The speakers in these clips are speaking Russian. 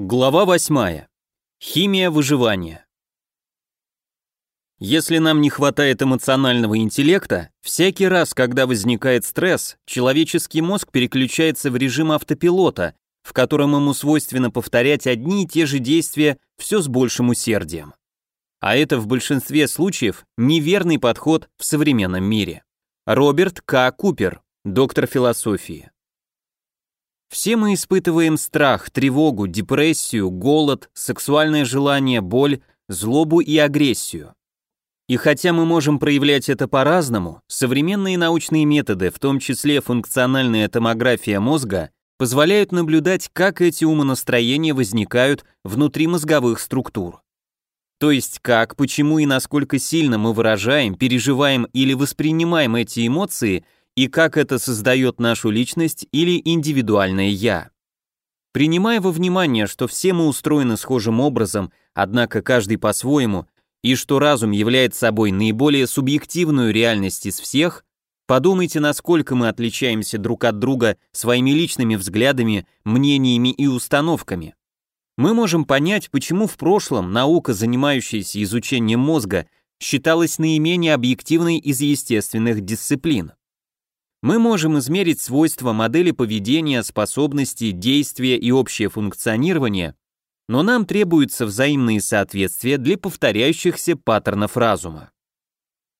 Глава 8. Химия выживания. Если нам не хватает эмоционального интеллекта, всякий раз, когда возникает стресс, человеческий мозг переключается в режим автопилота, в котором ему свойственно повторять одни и те же действия все с большим усердием. А это в большинстве случаев неверный подход в современном мире. Роберт К. Купер, доктор философии. Все мы испытываем страх, тревогу, депрессию, голод, сексуальное желание, боль, злобу и агрессию. И хотя мы можем проявлять это по-разному, современные научные методы, в том числе функциональная томография мозга, позволяют наблюдать, как эти умонастроения возникают внутри мозговых структур. То есть как, почему и насколько сильно мы выражаем, переживаем или воспринимаем эти эмоции – и как это создает нашу личность или индивидуальное «я». Принимая во внимание, что все мы устроены схожим образом, однако каждый по-своему, и что разум является собой наиболее субъективную реальность из всех, подумайте, насколько мы отличаемся друг от друга своими личными взглядами, мнениями и установками. Мы можем понять, почему в прошлом наука, занимающаяся изучением мозга, считалась наименее объективной из естественных дисциплин мы можем измерить свойства модели поведения, способности, действия и общее функционирование, но нам требуются взаимные соответствия для повторяющихся паттернов разума.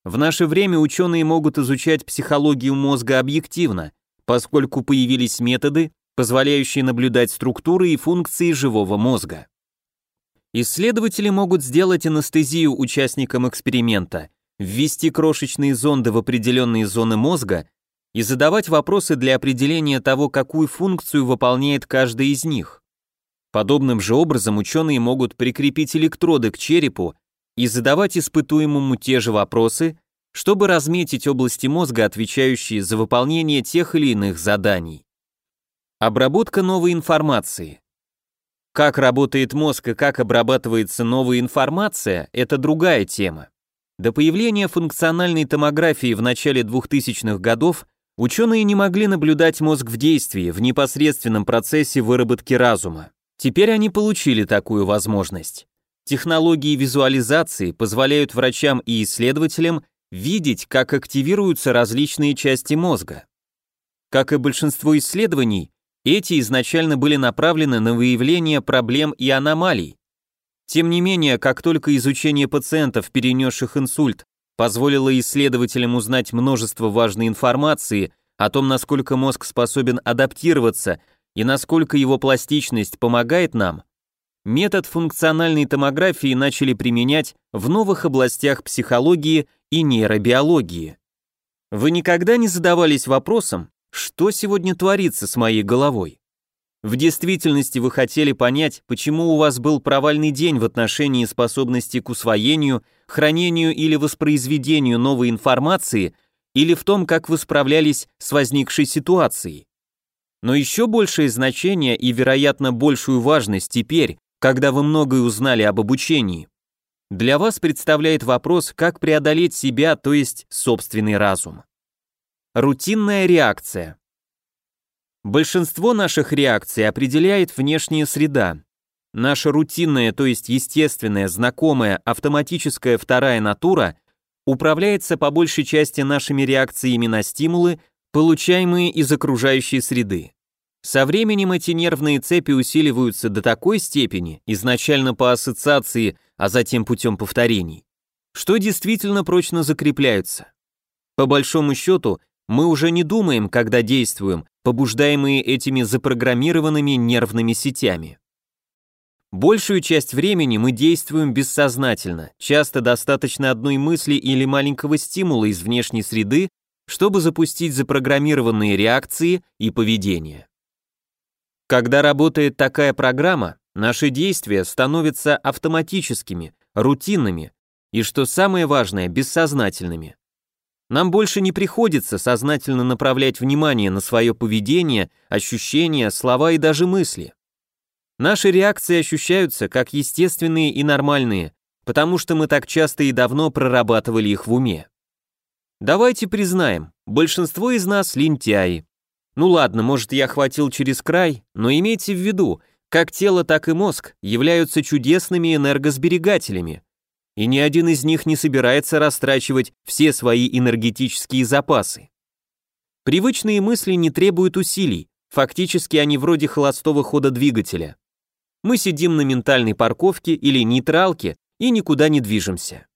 В наше время ученые могут изучать психологию мозга объективно, поскольку появились методы, позволяющие наблюдать структуры и функции живого мозга. Исследователи могут сделать анестезию участникам эксперимента, ввести крошечные зонды в определенные зоны мозга и задавать вопросы для определения того, какую функцию выполняет каждый из них. Подобным же образом ученые могут прикрепить электроды к черепу и задавать испытуемому те же вопросы, чтобы разметить области мозга, отвечающие за выполнение тех или иных заданий. Обработка новой информации. Как работает мозг и как обрабатывается новая информация – это другая тема. До появления функциональной томографии в начале 2000-х годов Ученые не могли наблюдать мозг в действии, в непосредственном процессе выработки разума. Теперь они получили такую возможность. Технологии визуализации позволяют врачам и исследователям видеть, как активируются различные части мозга. Как и большинство исследований, эти изначально были направлены на выявление проблем и аномалий. Тем не менее, как только изучение пациентов, перенесших инсульт, Позволило исследователям узнать множество важной информации о том, насколько мозг способен адаптироваться и насколько его пластичность помогает нам, метод функциональной томографии начали применять в новых областях психологии и нейробиологии. Вы никогда не задавались вопросом, что сегодня творится с моей головой? В действительности вы хотели понять, почему у вас был провальный день в отношении способности к усвоению, хранению или воспроизведению новой информации или в том, как вы справлялись с возникшей ситуацией. Но еще большее значение и, вероятно, большую важность теперь, когда вы многое узнали об обучении. Для вас представляет вопрос, как преодолеть себя, то есть собственный разум. Рутинная реакция. Большинство наших реакций определяет внешняя среда. Наша рутинная, то есть естественная, знакомая, автоматическая вторая натура управляется по большей части нашими реакциями на стимулы, получаемые из окружающей среды. Со временем эти нервные цепи усиливаются до такой степени, изначально по ассоциации, а затем путем повторений, что действительно прочно закрепляются. По большому счету, мы уже не думаем, когда действуем, побуждаемые этими запрограммированными нервными сетями. Большую часть времени мы действуем бессознательно, часто достаточно одной мысли или маленького стимула из внешней среды, чтобы запустить запрограммированные реакции и поведение. Когда работает такая программа, наши действия становятся автоматическими, рутинными и, что самое важное, бессознательными. Нам больше не приходится сознательно направлять внимание на свое поведение, ощущения, слова и даже мысли. Наши реакции ощущаются как естественные и нормальные, потому что мы так часто и давно прорабатывали их в уме. Давайте признаем, большинство из нас лентяи. Ну ладно, может я хватил через край, но имейте в виду, как тело, так и мозг являются чудесными энергосберегателями – и ни один из них не собирается растрачивать все свои энергетические запасы. Привычные мысли не требуют усилий, фактически они вроде холостого хода двигателя. Мы сидим на ментальной парковке или нейтралке и никуда не движемся.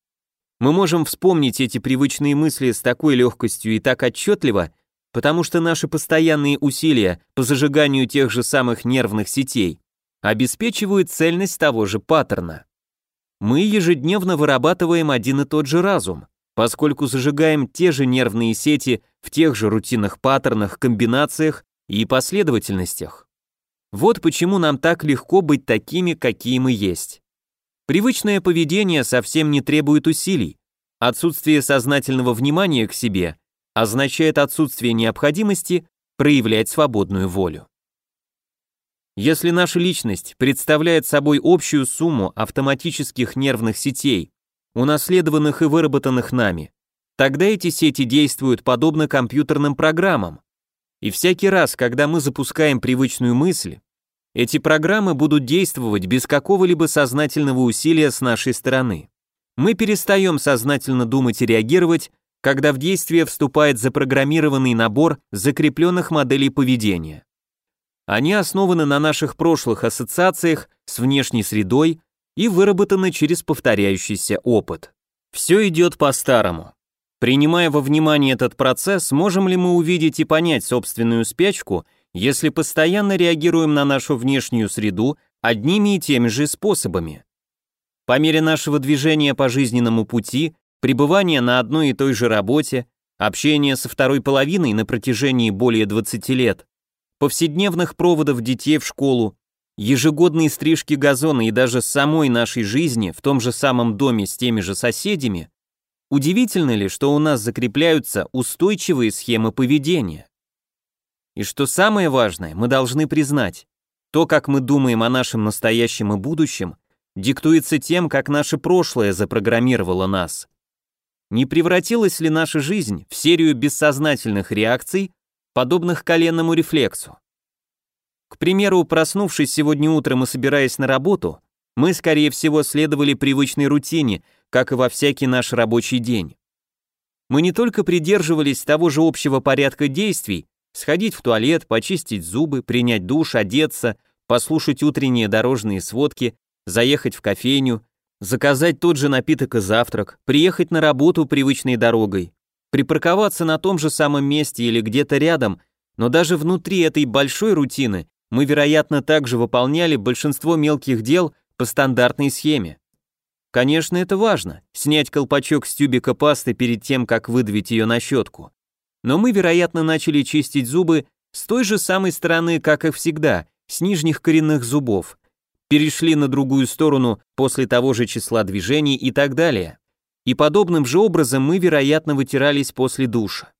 Мы можем вспомнить эти привычные мысли с такой легкостью и так отчетливо, потому что наши постоянные усилия по зажиганию тех же самых нервных сетей обеспечивают цельность того же паттерна мы ежедневно вырабатываем один и тот же разум, поскольку зажигаем те же нервные сети в тех же рутинных паттернах, комбинациях и последовательностях. Вот почему нам так легко быть такими, какие мы есть. Привычное поведение совсем не требует усилий. Отсутствие сознательного внимания к себе означает отсутствие необходимости проявлять свободную волю. Если наша личность представляет собой общую сумму автоматических нервных сетей, унаследованных и выработанных нами, тогда эти сети действуют подобно компьютерным программам. И всякий раз, когда мы запускаем привычную мысль, эти программы будут действовать без какого-либо сознательного усилия с нашей стороны. Мы перестаем сознательно думать и реагировать, когда в действие вступает запрограммированный набор закрепленных моделей поведения. Они основаны на наших прошлых ассоциациях с внешней средой и выработаны через повторяющийся опыт. Все идет по-старому. Принимая во внимание этот процесс, можем ли мы увидеть и понять собственную спячку, если постоянно реагируем на нашу внешнюю среду одними и теми же способами? По мере нашего движения по жизненному пути, пребывания на одной и той же работе, общения со второй половиной на протяжении более 20 лет, повседневных проводов детей в школу, ежегодные стрижки газона и даже самой нашей жизни в том же самом доме с теми же соседями, удивительно ли, что у нас закрепляются устойчивые схемы поведения? И что самое важное, мы должны признать, то, как мы думаем о нашем настоящем и будущем, диктуется тем, как наше прошлое запрограммировало нас. Не превратилась ли наша жизнь в серию бессознательных реакций подобных коленному рефлексу. К примеру, проснувшись сегодня утром и собираясь на работу, мы, скорее всего, следовали привычной рутине, как и во всякий наш рабочий день. Мы не только придерживались того же общего порядка действий, сходить в туалет, почистить зубы, принять душ, одеться, послушать утренние дорожные сводки, заехать в кофейню, заказать тот же напиток и завтрак, приехать на работу привычной дорогой, припарковаться на том же самом месте или где-то рядом, но даже внутри этой большой рутины мы, вероятно, также выполняли большинство мелких дел по стандартной схеме. Конечно, это важно, снять колпачок с тюбика пасты перед тем, как выдавить ее на щетку. Но мы, вероятно, начали чистить зубы с той же самой стороны, как и всегда, с нижних коренных зубов, перешли на другую сторону после того же числа движений и так далее и подобным же образом мы, вероятно, вытирались после душа.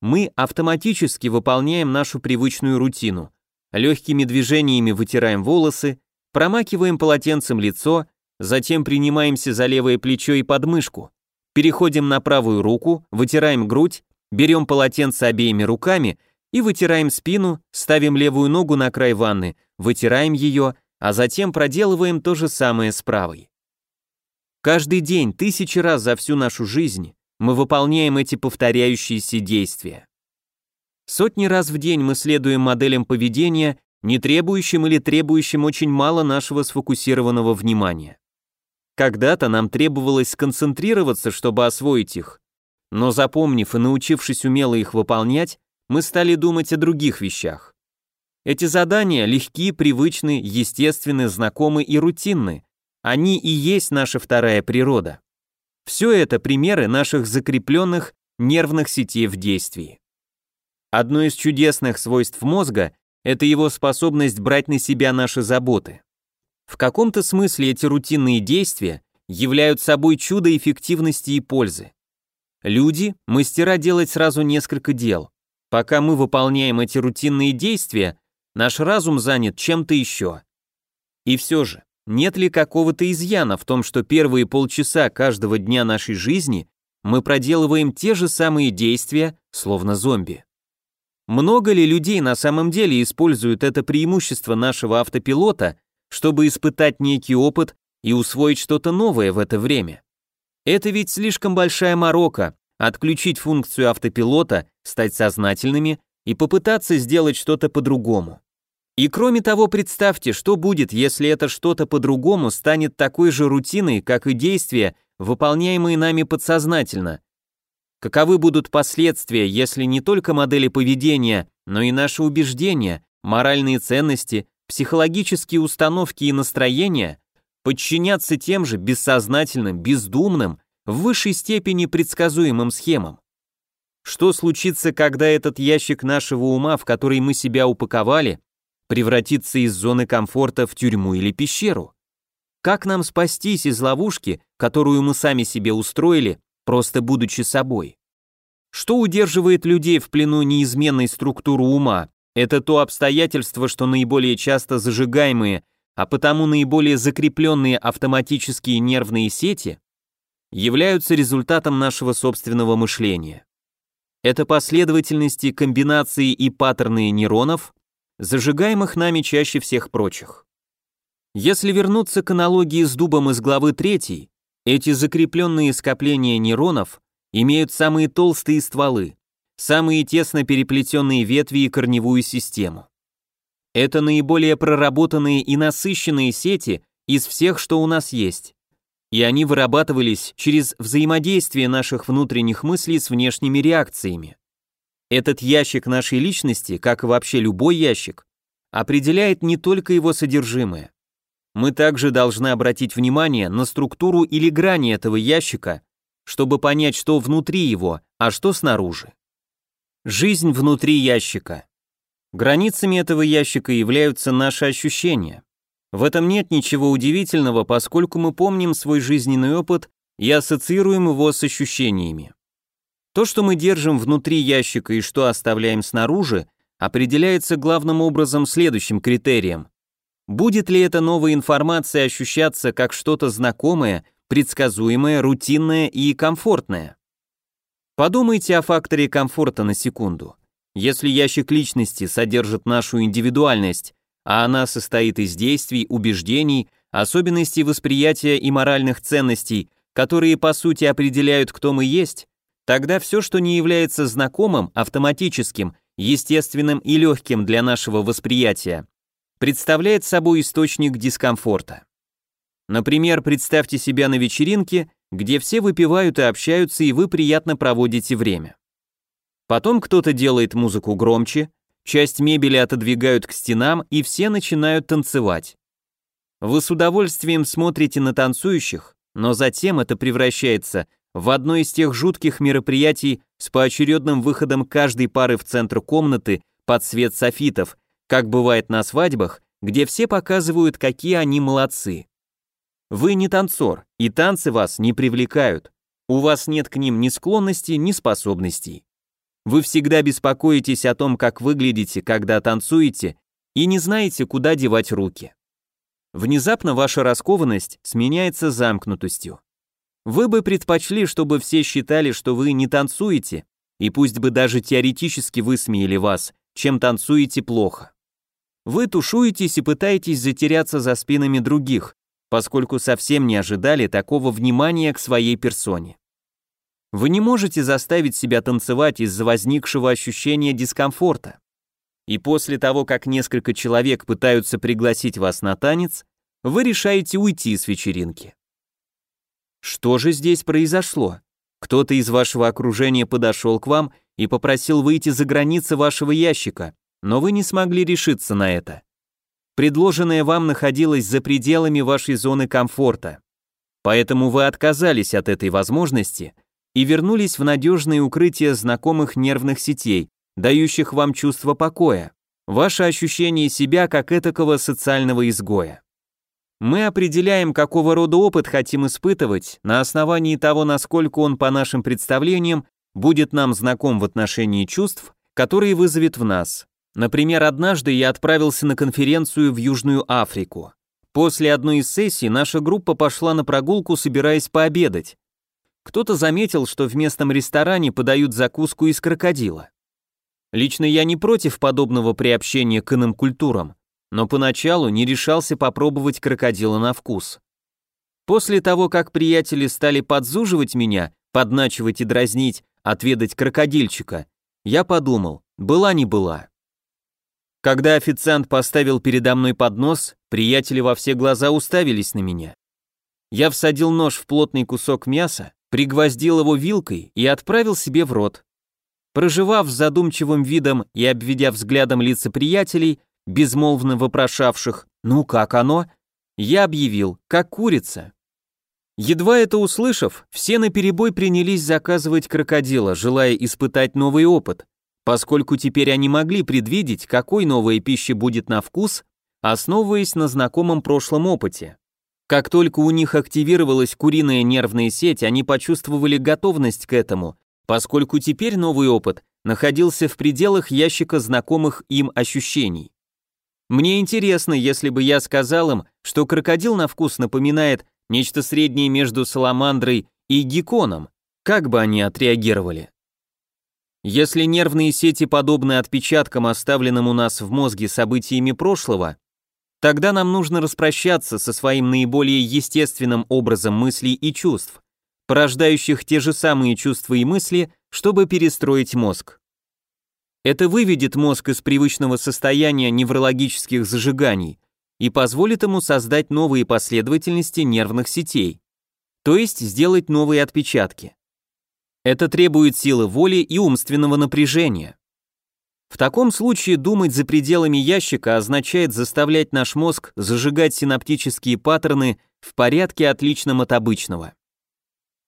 Мы автоматически выполняем нашу привычную рутину. Легкими движениями вытираем волосы, промакиваем полотенцем лицо, затем принимаемся за левое плечо и подмышку, переходим на правую руку, вытираем грудь, берем полотенце обеими руками и вытираем спину, ставим левую ногу на край ванны, вытираем ее, а затем проделываем то же самое с правой. Каждый день, тысячи раз за всю нашу жизнь мы выполняем эти повторяющиеся действия. Сотни раз в день мы следуем моделям поведения, не требующим или требующим очень мало нашего сфокусированного внимания. Когда-то нам требовалось сконцентрироваться, чтобы освоить их, но запомнив и научившись умело их выполнять, мы стали думать о других вещах. Эти задания легки, привычны, естественны, знакомы и рутинны, они и есть наша вторая природа. Все это примеры наших закрепленных нервных сетей в действии. Одно из чудесных свойств мозга – это его способность брать на себя наши заботы. В каком-то смысле эти рутинные действия являются собой чудо эффективности и пользы. Люди – мастера делать сразу несколько дел. Пока мы выполняем эти рутинные действия, наш разум занят чем-то еще. И все же, нет ли какого-то изъяна в том, что первые полчаса каждого дня нашей жизни мы проделываем те же самые действия, словно зомби. Много ли людей на самом деле используют это преимущество нашего автопилота, чтобы испытать некий опыт и усвоить что-то новое в это время? Это ведь слишком большая морока отключить функцию автопилота, стать сознательными и попытаться сделать что-то по-другому. И кроме того, представьте, что будет, если это что-то по-другому станет такой же рутиной, как и действия, выполняемые нами подсознательно. Каковы будут последствия, если не только модели поведения, но и наши убеждения, моральные ценности, психологические установки и настроения подчинятся тем же бессознательным, бездумным, в высшей степени предсказуемым схемам? Что случится, когда этот ящик нашего ума, в который мы себя упаковали, превратиться из зоны комфорта в тюрьму или пещеру? Как нам спастись из ловушки, которую мы сами себе устроили, просто будучи собой? Что удерживает людей в плену неизменной структуры ума? Это то обстоятельство, что наиболее часто зажигаемые, а потому наиболее закрепленные автоматические нервные сети являются результатом нашего собственного мышления. Это последовательности, комбинации и паттерны нейронов, зажигаемых нами чаще всех прочих. Если вернуться к аналогии с дубом из главы 3, эти закрепленные скопления нейронов имеют самые толстые стволы, самые тесно переплетенные ветви и корневую систему. Это наиболее проработанные и насыщенные сети из всех, что у нас есть. И они вырабатывались через взаимодействие наших внутренних мыслей с внешними реакциями. Этот ящик нашей личности, как и вообще любой ящик, определяет не только его содержимое. Мы также должны обратить внимание на структуру или грани этого ящика, чтобы понять, что внутри его, а что снаружи. Жизнь внутри ящика. Границами этого ящика являются наши ощущения. В этом нет ничего удивительного, поскольку мы помним свой жизненный опыт и ассоциируем его с ощущениями. То, что мы держим внутри ящика и что оставляем снаружи, определяется главным образом следующим критерием. Будет ли эта новая информация ощущаться как что-то знакомое, предсказуемое, рутинное и комфортное? Подумайте о факторе комфорта на секунду. Если ящик личности содержит нашу индивидуальность, а она состоит из действий, убеждений, особенностей восприятия и моральных ценностей, которые по сути определяют, кто мы есть, Тогда все, что не является знакомым, автоматическим, естественным и легким для нашего восприятия, представляет собой источник дискомфорта. Например, представьте себя на вечеринке, где все выпивают и общаются, и вы приятно проводите время. Потом кто-то делает музыку громче, часть мебели отодвигают к стенам, и все начинают танцевать. Вы с удовольствием смотрите на танцующих, но затем это превращается в одно из тех жутких мероприятий с поочередным выходом каждой пары в центр комнаты под свет софитов, как бывает на свадьбах, где все показывают, какие они молодцы. Вы не танцор, и танцы вас не привлекают. У вас нет к ним ни склонности, ни способностей. Вы всегда беспокоитесь о том, как выглядите, когда танцуете, и не знаете, куда девать руки. Внезапно ваша раскованность сменяется замкнутостью. Вы бы предпочли, чтобы все считали, что вы не танцуете, и пусть бы даже теоретически высмеяли вас, чем танцуете плохо. Вы тушуетесь и пытаетесь затеряться за спинами других, поскольку совсем не ожидали такого внимания к своей персоне. Вы не можете заставить себя танцевать из-за возникшего ощущения дискомфорта. И после того, как несколько человек пытаются пригласить вас на танец, вы решаете уйти с вечеринки. Что же здесь произошло? Кто-то из вашего окружения подошел к вам и попросил выйти за границы вашего ящика, но вы не смогли решиться на это. Предложенное вам находилось за пределами вашей зоны комфорта. Поэтому вы отказались от этой возможности и вернулись в надежное укрытие знакомых нервных сетей, дающих вам чувство покоя, ваше ощущение себя как этакого социального изгоя. Мы определяем, какого рода опыт хотим испытывать на основании того, насколько он по нашим представлениям будет нам знаком в отношении чувств, которые вызовет в нас. Например, однажды я отправился на конференцию в Южную Африку. После одной из сессий наша группа пошла на прогулку, собираясь пообедать. Кто-то заметил, что в местном ресторане подают закуску из крокодила. Лично я не против подобного приобщения к иным культурам, но поначалу не решался попробовать крокодила на вкус. После того, как приятели стали подзуживать меня, подначивать и дразнить, отведать крокодильчика, я подумал, была не была. Когда официант поставил передо мной поднос, приятели во все глаза уставились на меня. Я всадил нож в плотный кусок мяса, пригвоздил его вилкой и отправил себе в рот. Проживав с задумчивым видом и обведя взглядом лица приятелей, безмолвно вопрошавших «Ну как оно?», я объявил «Как курица». Едва это услышав, все наперебой принялись заказывать крокодила, желая испытать новый опыт, поскольку теперь они могли предвидеть, какой новая пища будет на вкус, основываясь на знакомом прошлом опыте. Как только у них активировалась куриная нервная сеть, они почувствовали готовность к этому, поскольку теперь новый опыт находился в пределах ящика знакомых им ощущений. Мне интересно, если бы я сказал им, что крокодил на вкус напоминает нечто среднее между саламандрой и гекконом, как бы они отреагировали? Если нервные сети подобны отпечаткам, оставленным у нас в мозге событиями прошлого, тогда нам нужно распрощаться со своим наиболее естественным образом мыслей и чувств, порождающих те же самые чувства и мысли, чтобы перестроить мозг. Это выведет мозг из привычного состояния неврологических зажиганий и позволит ему создать новые последовательности нервных сетей, то есть сделать новые отпечатки. Это требует силы воли и умственного напряжения. В таком случае думать за пределами ящика означает заставлять наш мозг зажигать синаптические паттерны в порядке отличном от обычного.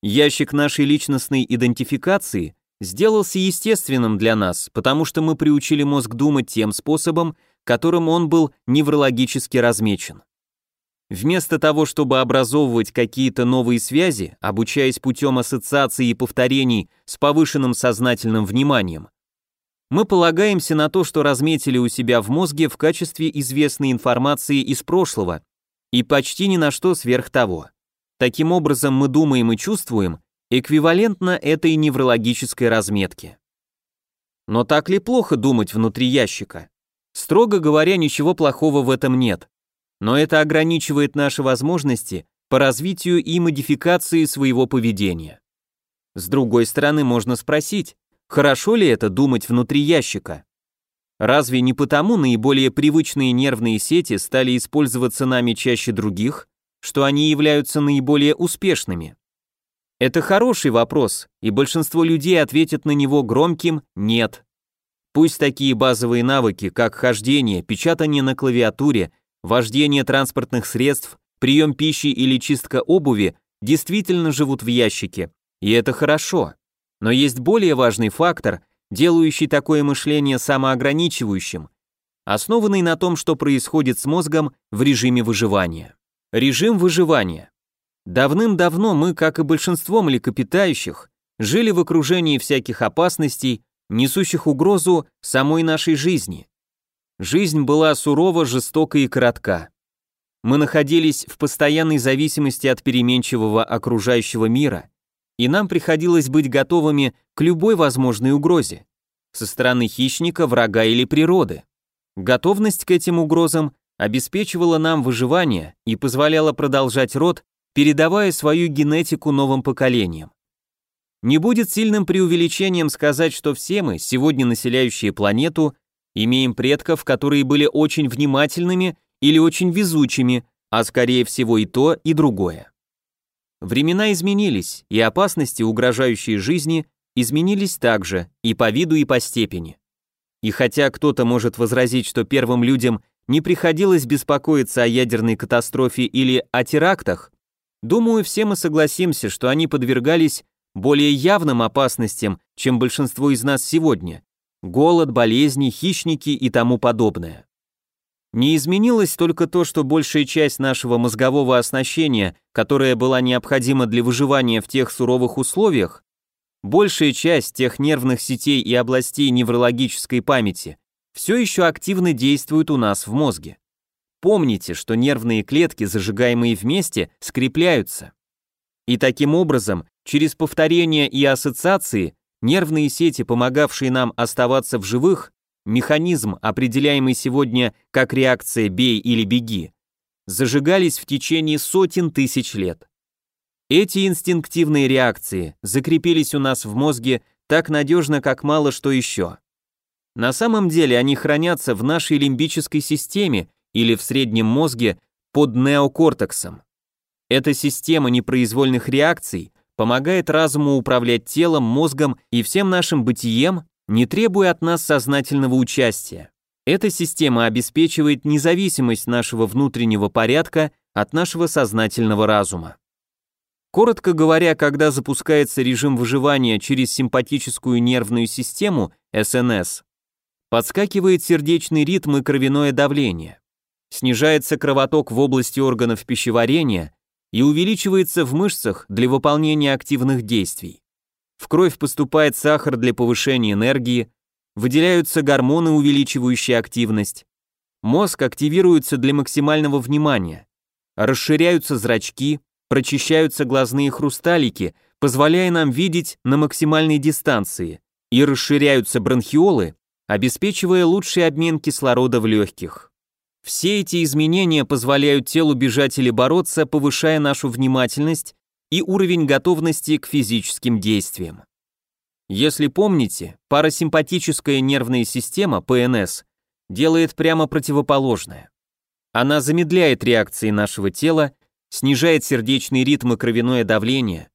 Ящик нашей личностной идентификации сделался естественным для нас, потому что мы приучили мозг думать тем способом, которым он был неврологически размечен. Вместо того, чтобы образовывать какие-то новые связи, обучаясь путем ассоциаций и повторений с повышенным сознательным вниманием, мы полагаемся на то, что разметили у себя в мозге в качестве известной информации из прошлого и почти ни на что сверх того. Таким образом, мы думаем и чувствуем, эквивалентно этой неврологической разметке. Но так ли плохо думать внутри ящика? Строго говоря, ничего плохого в этом нет. Но это ограничивает наши возможности по развитию и модификации своего поведения. С другой стороны, можно спросить, хорошо ли это думать внутри ящика? Разве не потому наиболее привычные нервные сети стали использоваться нами чаще других, что они являются наиболее успешными? Это хороший вопрос, и большинство людей ответят на него громким «нет». Пусть такие базовые навыки, как хождение, печатание на клавиатуре, вождение транспортных средств, прием пищи или чистка обуви, действительно живут в ящике, и это хорошо. Но есть более важный фактор, делающий такое мышление самоограничивающим, основанный на том, что происходит с мозгом в режиме выживания. Режим выживания Давным-давно мы, как и большинство млекопитающих, жили в окружении всяких опасностей, несущих угрозу самой нашей жизни. Жизнь была сурова, жестока и коротка. Мы находились в постоянной зависимости от переменчивого окружающего мира, и нам приходилось быть готовыми к любой возможной угрозе со стороны хищника, врага или природы. Готовность к этим угрозам обеспечивала нам выживание и позволяла продолжать род передавая свою генетику новым поколениям. Не будет сильным преувеличением сказать, что все мы, сегодня населяющие планету, имеем предков, которые были очень внимательными или очень везучими, а скорее всего и то, и другое. Времена изменились, и опасности, угрожающие жизни, изменились также и по виду, и по степени. И хотя кто-то может возразить, что первым людям не приходилось беспокоиться о ядерной катастрофе или о терактах, Думаю, все мы согласимся, что они подвергались более явным опасностям, чем большинство из нас сегодня. Голод, болезни, хищники и тому подобное. Не изменилось только то, что большая часть нашего мозгового оснащения, которая была необходима для выживания в тех суровых условиях, большая часть тех нервных сетей и областей неврологической памяти все еще активно действует у нас в мозге. Помните, что нервные клетки, зажигаемые вместе, скрепляются. И таким образом, через повторение и ассоциации, нервные сети, помогавшие нам оставаться в живых, механизм, определяемый сегодня как реакция «бей» или «беги», зажигались в течение сотен тысяч лет. Эти инстинктивные реакции закрепились у нас в мозге так надежно, как мало что еще. На самом деле они хранятся в нашей лимбической системе, или в среднем мозге под неокортексом. Эта система непроизвольных реакций помогает разуму управлять телом, мозгом и всем нашим бытием, не требуя от нас сознательного участия. Эта система обеспечивает независимость нашего внутреннего порядка от нашего сознательного разума. Коротко говоря, когда запускается режим выживания через симпатическую нервную систему, СНС, подскакивает сердечный ритм и кровяное давление снижается кровоток в области органов пищеварения и увеличивается в мышцах для выполнения активных действий. В кровь поступает сахар для повышения энергии, выделяются гормоны, увеличивающие активность. Мозг активируется для максимального внимания. Расширяются зрачки, прочищаются глазные хрусталики, позволяя нам видеть на максимальной дистанции, и расширяются бронхиолы, обеспечивая лучший обмен кислорода в легких. Все эти изменения позволяют телу бежать или бороться, повышая нашу внимательность и уровень готовности к физическим действиям. Если помните, парасимпатическая нервная система, ПНС, делает прямо противоположное. Она замедляет реакции нашего тела, снижает сердечный ритм и кровяное давление,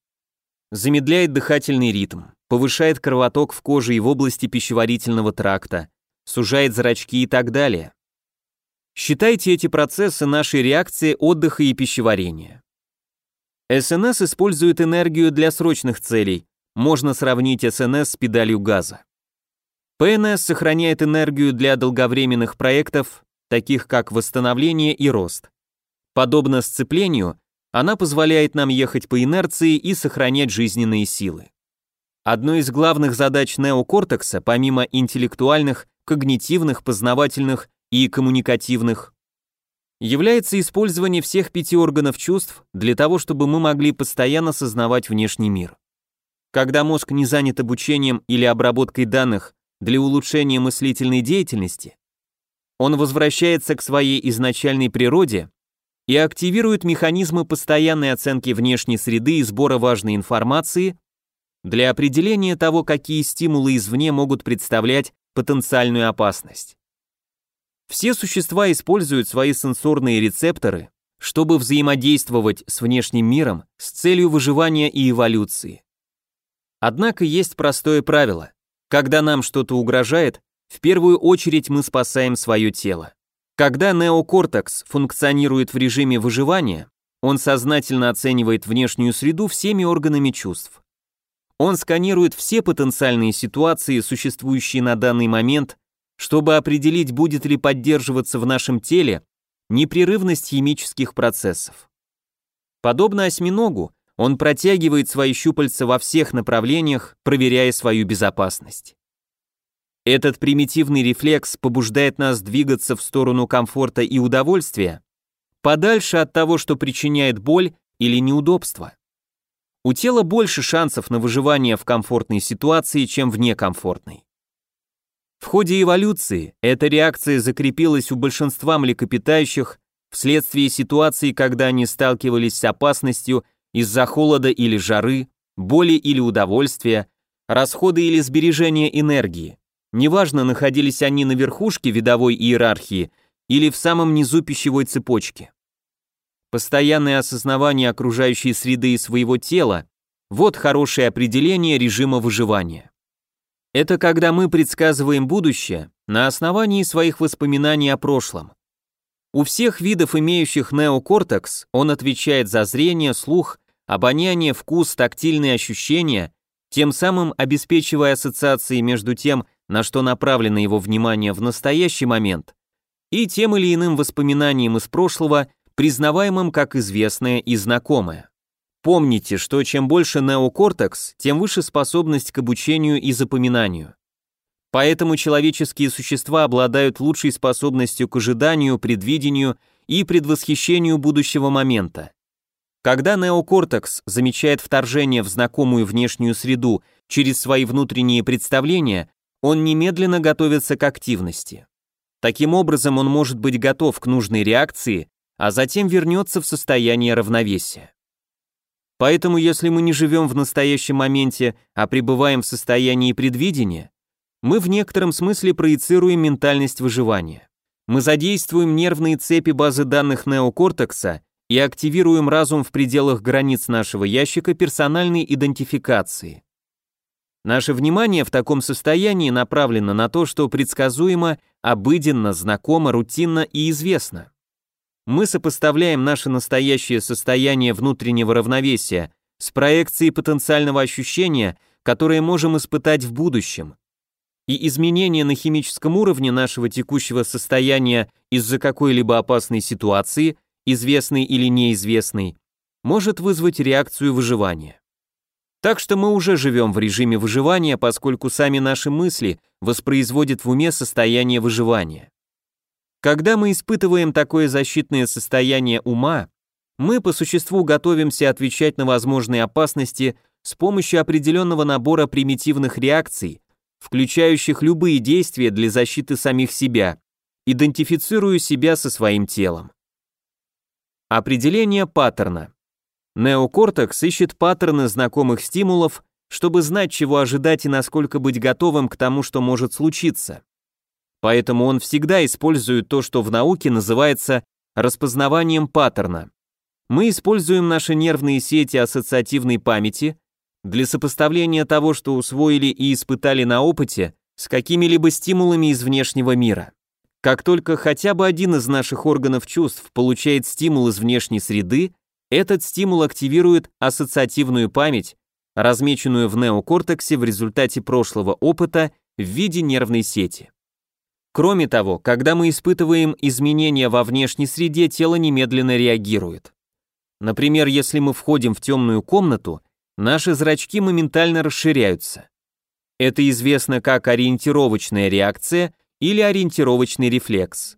замедляет дыхательный ритм, повышает кровоток в коже и в области пищеварительного тракта, сужает зрачки и так далее. Считайте эти процессы нашей реакции отдыха и пищеварения. СНС использует энергию для срочных целей. Можно сравнить СНС с педалью газа. ПНС сохраняет энергию для долговременных проектов, таких как восстановление и рост. Подобно сцеплению, она позволяет нам ехать по инерции и сохранять жизненные силы. Одной из главных задач неокортекса, помимо интеллектуальных, когнитивных, познавательных и коммуникативных, является использование всех пяти органов чувств для того, чтобы мы могли постоянно сознавать внешний мир. Когда мозг не занят обучением или обработкой данных для улучшения мыслительной деятельности, он возвращается к своей изначальной природе и активирует механизмы постоянной оценки внешней среды и сбора важной информации для определения того, какие стимулы извне могут представлять потенциальную опасность. Все существа используют свои сенсорные рецепторы, чтобы взаимодействовать с внешним миром с целью выживания и эволюции. Однако есть простое правило. Когда нам что-то угрожает, в первую очередь мы спасаем свое тело. Когда неокортекс функционирует в режиме выживания, он сознательно оценивает внешнюю среду всеми органами чувств. Он сканирует все потенциальные ситуации, существующие на данный момент, чтобы определить, будет ли поддерживаться в нашем теле непрерывность химических процессов. Подобно осьминогу, он протягивает свои щупальца во всех направлениях, проверяя свою безопасность. Этот примитивный рефлекс побуждает нас двигаться в сторону комфорта и удовольствия, подальше от того, что причиняет боль или неудобство. У тела больше шансов на выживание в комфортной ситуации, чем в некомфортной. В ходе эволюции эта реакция закрепилась у большинства млекопитающих вследствие ситуации, когда они сталкивались с опасностью из-за холода или жары, боли или удовольствия, расходы или сбережения энергии. Неважно, находились они на верхушке видовой иерархии или в самом низу пищевой цепочки. Постоянное осознавание окружающей среды и своего тела – вот хорошее определение режима выживания. Это когда мы предсказываем будущее на основании своих воспоминаний о прошлом. У всех видов, имеющих неокортекс, он отвечает за зрение, слух, обоняние, вкус, тактильные ощущения, тем самым обеспечивая ассоциации между тем, на что направлено его внимание в настоящий момент, и тем или иным воспоминанием из прошлого, признаваемым как известное и знакомое. Помните, что чем больше неокортекс, тем выше способность к обучению и запоминанию. Поэтому человеческие существа обладают лучшей способностью к ожиданию, предвидению и предвосхищению будущего момента. Когда неокортекс замечает вторжение в знакомую внешнюю среду через свои внутренние представления, он немедленно готовится к активности. Таким образом, он может быть готов к нужной реакции, а затем вернется в состояние равновесия. Поэтому если мы не живем в настоящем моменте, а пребываем в состоянии предвидения, мы в некотором смысле проецируем ментальность выживания. Мы задействуем нервные цепи базы данных неокортекса и активируем разум в пределах границ нашего ящика персональной идентификации. Наше внимание в таком состоянии направлено на то, что предсказуемо, обыденно, знакомо, рутинно и известно мы сопоставляем наше настоящее состояние внутреннего равновесия с проекцией потенциального ощущения, которое можем испытать в будущем. И изменения на химическом уровне нашего текущего состояния из-за какой-либо опасной ситуации, известной или неизвестной, может вызвать реакцию выживания. Так что мы уже живем в режиме выживания, поскольку сами наши мысли воспроизводят в уме состояние выживания. Когда мы испытываем такое защитное состояние ума, мы по существу готовимся отвечать на возможные опасности с помощью определенного набора примитивных реакций, включающих любые действия для защиты самих себя, идентифицируя себя со своим телом. Определение паттерна. Неокортекс ищет паттерны знакомых стимулов, чтобы знать, чего ожидать и насколько быть готовым к тому, что может случиться. Поэтому он всегда использует то, что в науке называется распознаванием паттерна. Мы используем наши нервные сети ассоциативной памяти для сопоставления того, что усвоили и испытали на опыте, с какими-либо стимулами из внешнего мира. Как только хотя бы один из наших органов чувств получает стимул из внешней среды, этот стимул активирует ассоциативную память, размеченную в неокортексе в результате прошлого опыта в виде нервной сети. Кроме того, когда мы испытываем изменения во внешней среде, тело немедленно реагирует. Например, если мы входим в темную комнату, наши зрачки моментально расширяются. Это известно как ориентировочная реакция или ориентировочный рефлекс.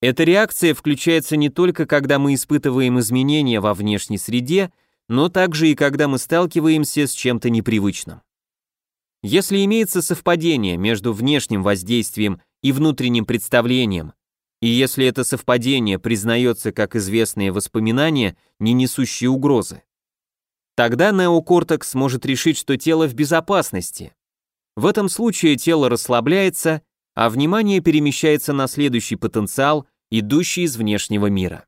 Эта реакция включается не только когда мы испытываем изменения во внешней среде, но также и когда мы сталкиваемся с чем-то непривычным. Если имеется совпадение между внешним воздействием и внутренним представлением, и если это совпадение признается как известные воспоминания, не несущие угрозы. Тогда неокортекс может решить, что тело в безопасности. В этом случае тело расслабляется, а внимание перемещается на следующий потенциал, идущий из внешнего мира.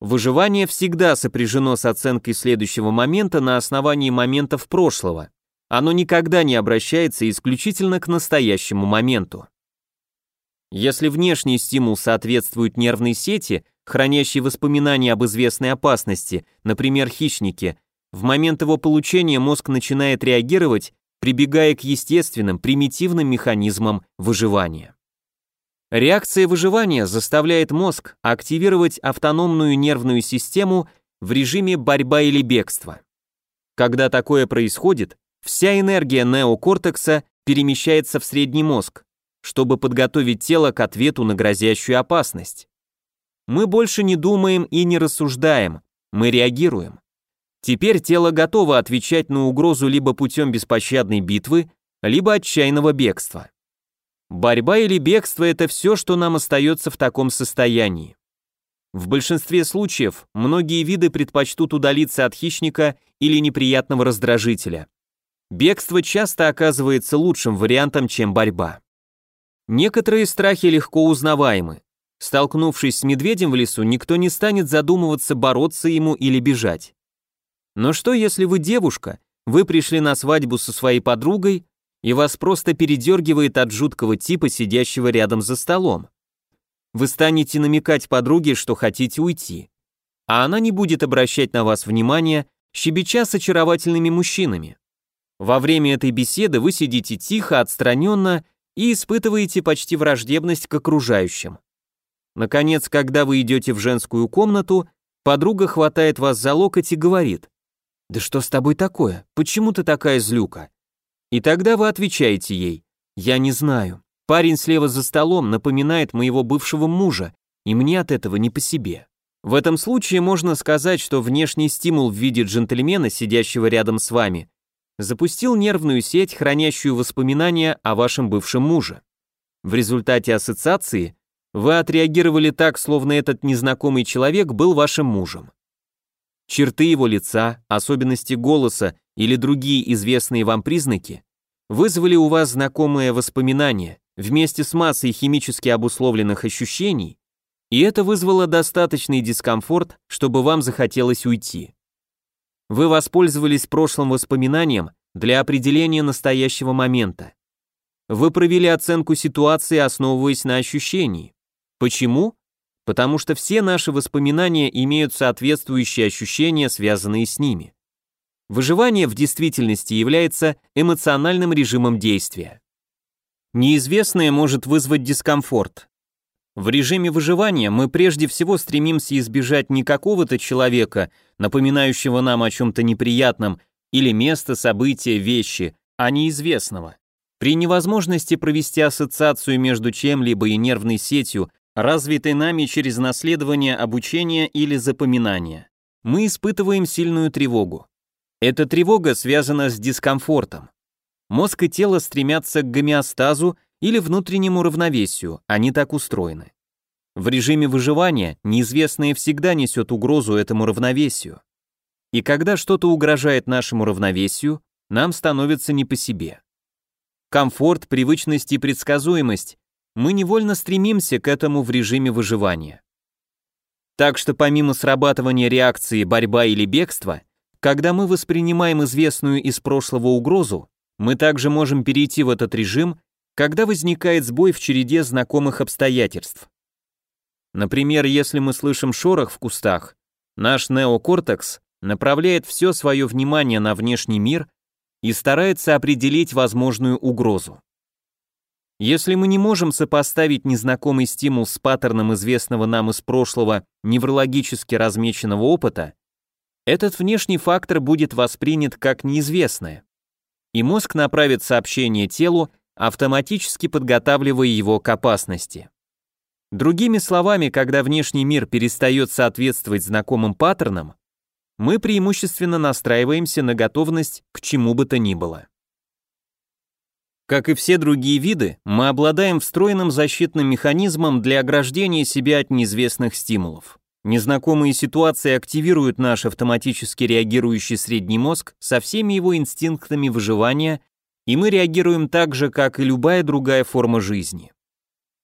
Выживание всегда сопряжено с оценкой следующего момента на основании моментов прошлого. Оно никогда не обращается исключительно к настоящему моменту. Если внешний стимул соответствует нервной сети, хранящей воспоминания об известной опасности, например, хищнике, в момент его получения мозг начинает реагировать, прибегая к естественным, примитивным механизмам выживания. Реакция выживания заставляет мозг активировать автономную нервную систему в режиме борьба или бегства. Когда такое происходит, вся энергия неокортекса перемещается в средний мозг, чтобы подготовить тело к ответу на грозящую опасность. Мы больше не думаем и не рассуждаем, мы реагируем. Теперь тело готово отвечать на угрозу либо путем беспощадной битвы, либо отчаянного бегства. Борьба или бегство – это все, что нам остается в таком состоянии. В большинстве случаев многие виды предпочтут удалиться от хищника или неприятного раздражителя. Бегство часто оказывается лучшим вариантом, чем борьба. Некоторые страхи легко узнаваемы. Столкнувшись с медведем в лесу, никто не станет задумываться, бороться ему или бежать. Но что, если вы девушка, вы пришли на свадьбу со своей подругой, и вас просто передергивает от жуткого типа, сидящего рядом за столом? Вы станете намекать подруге, что хотите уйти, а она не будет обращать на вас внимания, щебеча с очаровательными мужчинами. Во время этой беседы вы сидите тихо, отстраненно и испытываете почти враждебность к окружающим. Наконец, когда вы идете в женскую комнату, подруга хватает вас за локоть и говорит «Да что с тобой такое? Почему ты такая злюка?» И тогда вы отвечаете ей «Я не знаю. Парень слева за столом напоминает моего бывшего мужа, и мне от этого не по себе». В этом случае можно сказать, что внешний стимул в виде джентльмена, сидящего рядом с вами, запустил нервную сеть, хранящую воспоминания о вашем бывшем муже. В результате ассоциации вы отреагировали так, словно этот незнакомый человек был вашим мужем. Черты его лица, особенности голоса или другие известные вам признаки вызвали у вас знакомые воспоминания вместе с массой химически обусловленных ощущений, и это вызвало достаточный дискомфорт, чтобы вам захотелось уйти. Вы воспользовались прошлым воспоминанием для определения настоящего момента. Вы провели оценку ситуации, основываясь на ощущении. Почему? Потому что все наши воспоминания имеют соответствующие ощущения, связанные с ними. Выживание в действительности является эмоциональным режимом действия. Неизвестное может вызвать дискомфорт, в режиме выживания мы прежде всего стремимся избежать не какого-то человека, напоминающего нам о чем-то неприятном, или места, события, вещи, а неизвестного. При невозможности провести ассоциацию между чем-либо и нервной сетью, развитой нами через наследование, обучение или запоминание, мы испытываем сильную тревогу. Эта тревога связана с дискомфортом. Мозг и тело стремятся к гомеостазу или внутреннему равновесию, они так устроены. В режиме выживания неизвестное всегда несет угрозу этому равновесию. И когда что-то угрожает нашему равновесию, нам становится не по себе. Комфорт, привычность и предсказуемость мы невольно стремимся к этому в режиме выживания. Так что помимо срабатывания реакции борьба или бегство, когда мы воспринимаем известную из прошлого угрозу, мы также можем перейти в этот режим когда возникает сбой в череде знакомых обстоятельств. Например, если мы слышим шорох в кустах, наш неокортекс направляет все свое внимание на внешний мир и старается определить возможную угрозу. Если мы не можем сопоставить незнакомый стимул с паттерном известного нам из прошлого неврологически размеченного опыта, этот внешний фактор будет воспринят как неизвестное, и мозг направит сообщение телу автоматически подготавливая его к опасности. Другими словами, когда внешний мир перестает соответствовать знакомым паттернам, мы преимущественно настраиваемся на готовность к чему бы то ни было. Как и все другие виды, мы обладаем встроенным защитным механизмом для ограждения себя от неизвестных стимулов. Незнакомые ситуации активируют наш автоматически реагирующий средний мозг со всеми его инстинктами выживания и мы реагируем так же, как и любая другая форма жизни.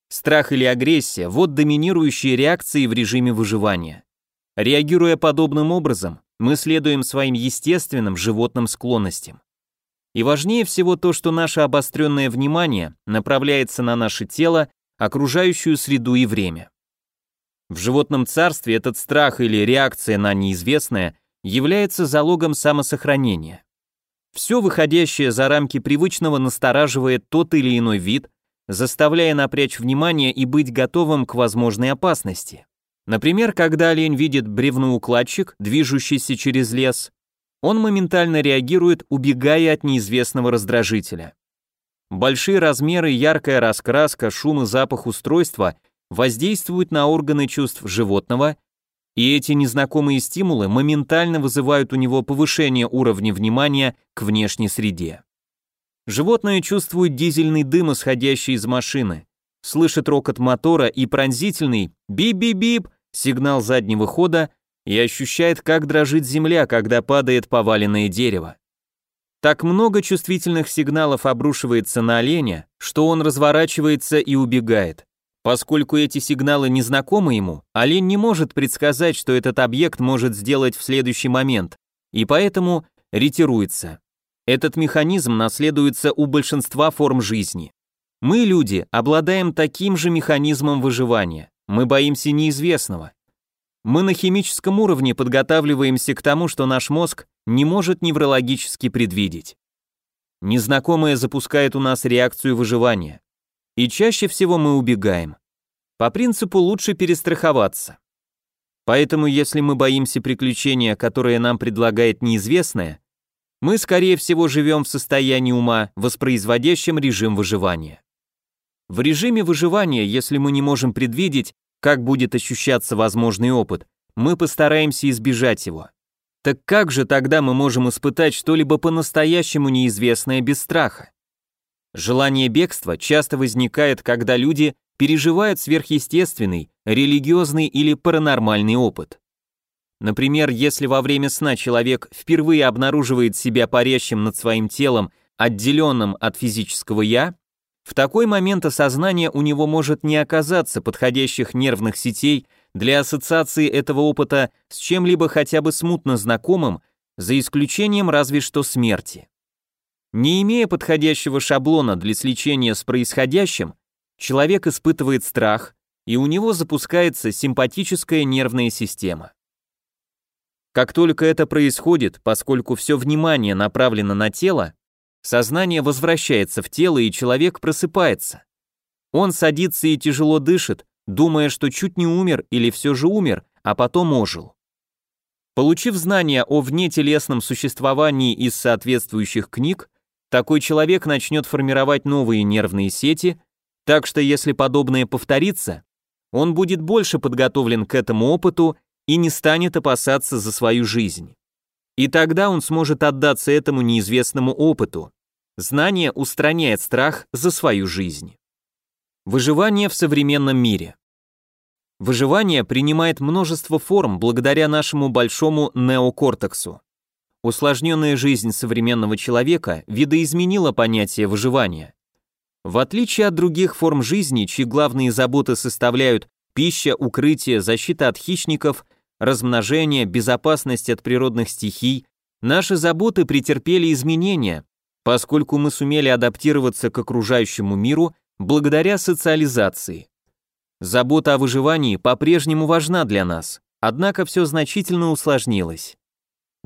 Страх или агрессия – вот доминирующие реакции в режиме выживания. Реагируя подобным образом, мы следуем своим естественным животным склонностям. И важнее всего то, что наше обостренное внимание направляется на наше тело, окружающую среду и время. В животном царстве этот страх или реакция на неизвестное является залогом самосохранения. Все выходящее за рамки привычного настораживает тот или иной вид, заставляя напрячь внимание и быть готовым к возможной опасности. Например, когда олень видит бревноукладчик, движущийся через лес, он моментально реагирует, убегая от неизвестного раздражителя. Большие размеры, яркая раскраска, шум и запах устройства воздействуют на органы чувств животного, и эти незнакомые стимулы моментально вызывают у него повышение уровня внимания к внешней среде. Животное чувствует дизельный дым, исходящий из машины, слышит рокот мотора и пронзительный «бип-бип-бип» сигнал заднего хода и ощущает, как дрожит земля, когда падает поваленное дерево. Так много чувствительных сигналов обрушивается на оленя, что он разворачивается и убегает. Поскольку эти сигналы незнакомы ему, олень не может предсказать, что этот объект может сделать в следующий момент, и поэтому ретируется. Этот механизм наследуется у большинства форм жизни. Мы, люди, обладаем таким же механизмом выживания. Мы боимся неизвестного. Мы на химическом уровне подготавливаемся к тому, что наш мозг не может неврологически предвидеть. Незнакомое запускает у нас реакцию выживания. И чаще всего мы убегаем. По принципу лучше перестраховаться. Поэтому если мы боимся приключения, которое нам предлагает неизвестное, мы, скорее всего, живем в состоянии ума, воспроизводящем режим выживания. В режиме выживания, если мы не можем предвидеть, как будет ощущаться возможный опыт, мы постараемся избежать его. Так как же тогда мы можем испытать что-либо по-настоящему неизвестное без страха? Желание бегства часто возникает, когда люди переживают сверхъестественный, религиозный или паранормальный опыт. Например, если во время сна человек впервые обнаруживает себя парящим над своим телом, отделенным от физического «я», в такой момент осознание у него может не оказаться подходящих нервных сетей для ассоциации этого опыта с чем-либо хотя бы смутно знакомым, за исключением разве что смерти. Не имея подходящего шаблона для сличения с происходящим, человек испытывает страх, и у него запускается симпатическая нервная система. Как только это происходит, поскольку все внимание направлено на тело, сознание возвращается в тело, и человек просыпается. Он садится и тяжело дышит, думая, что чуть не умер или все же умер, а потом ожил. Получив знания о внетелесном существовании из соответствующих книг, такой человек начнет формировать новые нервные сети, так что если подобное повторится, он будет больше подготовлен к этому опыту и не станет опасаться за свою жизнь. И тогда он сможет отдаться этому неизвестному опыту. Знание устраняет страх за свою жизнь. Выживание в современном мире. Выживание принимает множество форм благодаря нашему большому неокортексу. Усложненная жизнь современного человека видоизменила понятие выживания. В отличие от других форм жизни, чьи главные заботы составляют пища, укрытие, защита от хищников, размножение, безопасность от природных стихий, наши заботы претерпели изменения, поскольку мы сумели адаптироваться к окружающему миру благодаря социализации. Забота о выживании по-прежнему важна для нас, однако все значительно усложнилось.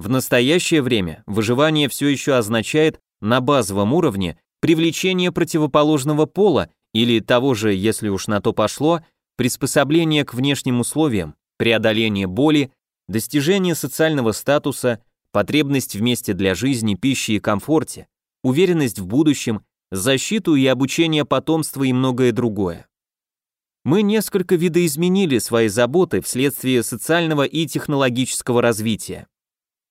В настоящее время выживание все еще означает на базовом уровне привлечение противоположного пола или того же, если уж на то пошло, приспособление к внешним условиям, преодоление боли, достижение социального статуса, потребность в месте для жизни, пищи и комфорте, уверенность в будущем, защиту и обучение потомства и многое другое. Мы несколько видоизменили свои заботы вследствие социального и технологического развития.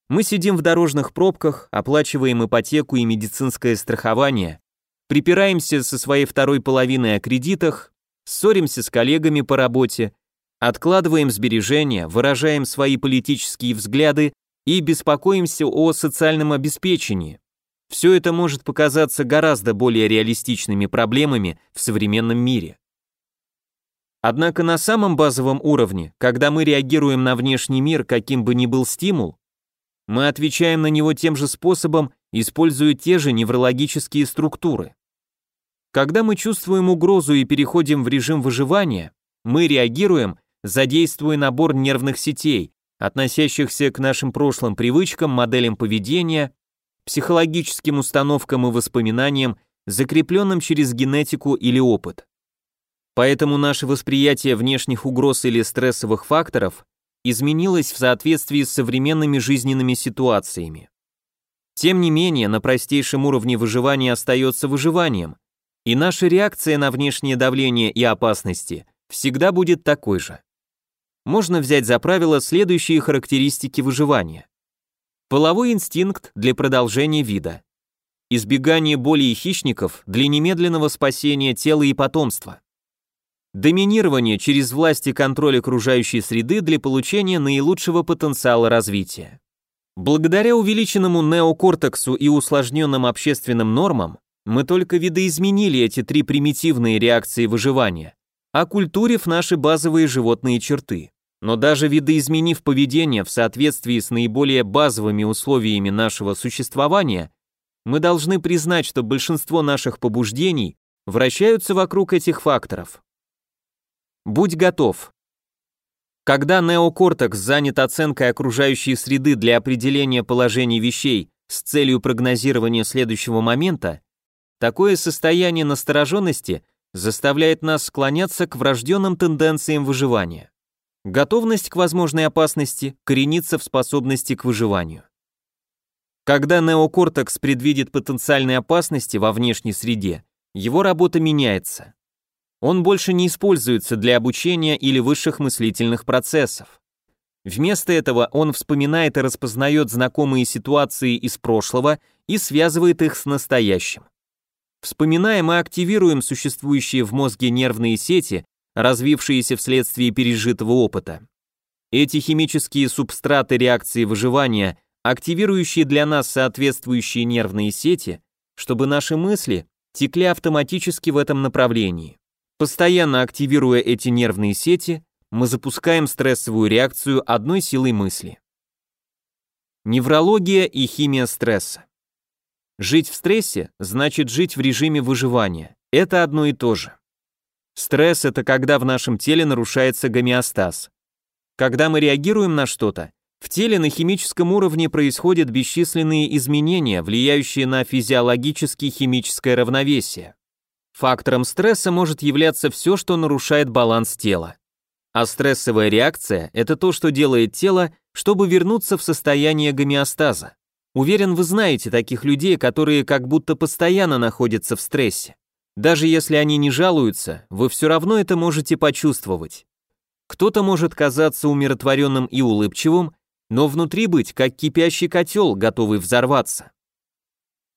Мы сидим в дорожных пробках, оплачиваем ипотеку и медицинское страхование, припираемся со своей второй половиной о кредитах, ссоримся с коллегами по работе, откладываем сбережения, выражаем свои политические взгляды и беспокоимся о социальном обеспечении. Все это может показаться гораздо более реалистичными проблемами в современном мире. Однако на самом базовом уровне, когда мы реагируем на внешний мир, каким бы ни был стимул, мы отвечаем на него тем же способом, используя те же неврологические структуры. Когда мы чувствуем угрозу и переходим в режим выживания, мы реагируем, задействуя набор нервных сетей, относящихся к нашим прошлым привычкам, моделям поведения, психологическим установкам и воспоминаниям, закрепленным через генетику или опыт. Поэтому наше восприятие внешних угроз или стрессовых факторов изменилась в соответствии с современными жизненными ситуациями. Тем не менее, на простейшем уровне выживание остается выживанием, и наша реакция на внешнее давление и опасности всегда будет такой же. Можно взять за правило следующие характеристики выживания. Половой инстинкт для продолжения вида. Избегание боли и хищников для немедленного спасения тела и потомства. Доминирование через власть и контроль окружающей среды для получения наилучшего потенциала развития. Благодаря увеличенному неокортексу и усложненным общественным нормам мы только видоизменили эти три примитивные реакции выживания, оккультурив наши базовые животные черты. Но даже видоизменив поведение в соответствии с наиболее базовыми условиями нашего существования, мы должны признать, что большинство наших побуждений вращаются вокруг этих факторов. Будь готов. Когда неокортекс занят оценкой окружающей среды для определения положений вещей с целью прогнозирования следующего момента, такое состояние настороженности заставляет нас склоняться к врожденным тенденциям выживания. Готовность к возможной опасности коренится в способности к выживанию. Когда неокортекс предвидит потенциальные опасности во внешней среде, его работа меняется он больше не используется для обучения или высших мыслительных процессов. Вместо этого он вспоминает и распознает знакомые ситуации из прошлого и связывает их с настоящим. Вспоминая, мы активируем существующие в мозге нервные сети, развившиеся вследствие пережитого опыта. Эти химические субстраты реакции выживания, активирующие для нас соответствующие нервные сети, чтобы наши мысли текли автоматически в этом направлении. Постоянно активируя эти нервные сети, мы запускаем стрессовую реакцию одной силой мысли. Неврология и химия стресса. Жить в стрессе значит жить в режиме выживания. Это одно и то же. Стресс – это когда в нашем теле нарушается гомеостаз. Когда мы реагируем на что-то, в теле на химическом уровне происходят бесчисленные изменения, влияющие на физиологическое химическое равновесие. Фактором стресса может являться все, что нарушает баланс тела. А стрессовая реакция – это то, что делает тело, чтобы вернуться в состояние гомеостаза. Уверен, вы знаете таких людей, которые как будто постоянно находятся в стрессе. Даже если они не жалуются, вы все равно это можете почувствовать. Кто-то может казаться умиротворенным и улыбчивым, но внутри быть как кипящий котел, готовый взорваться.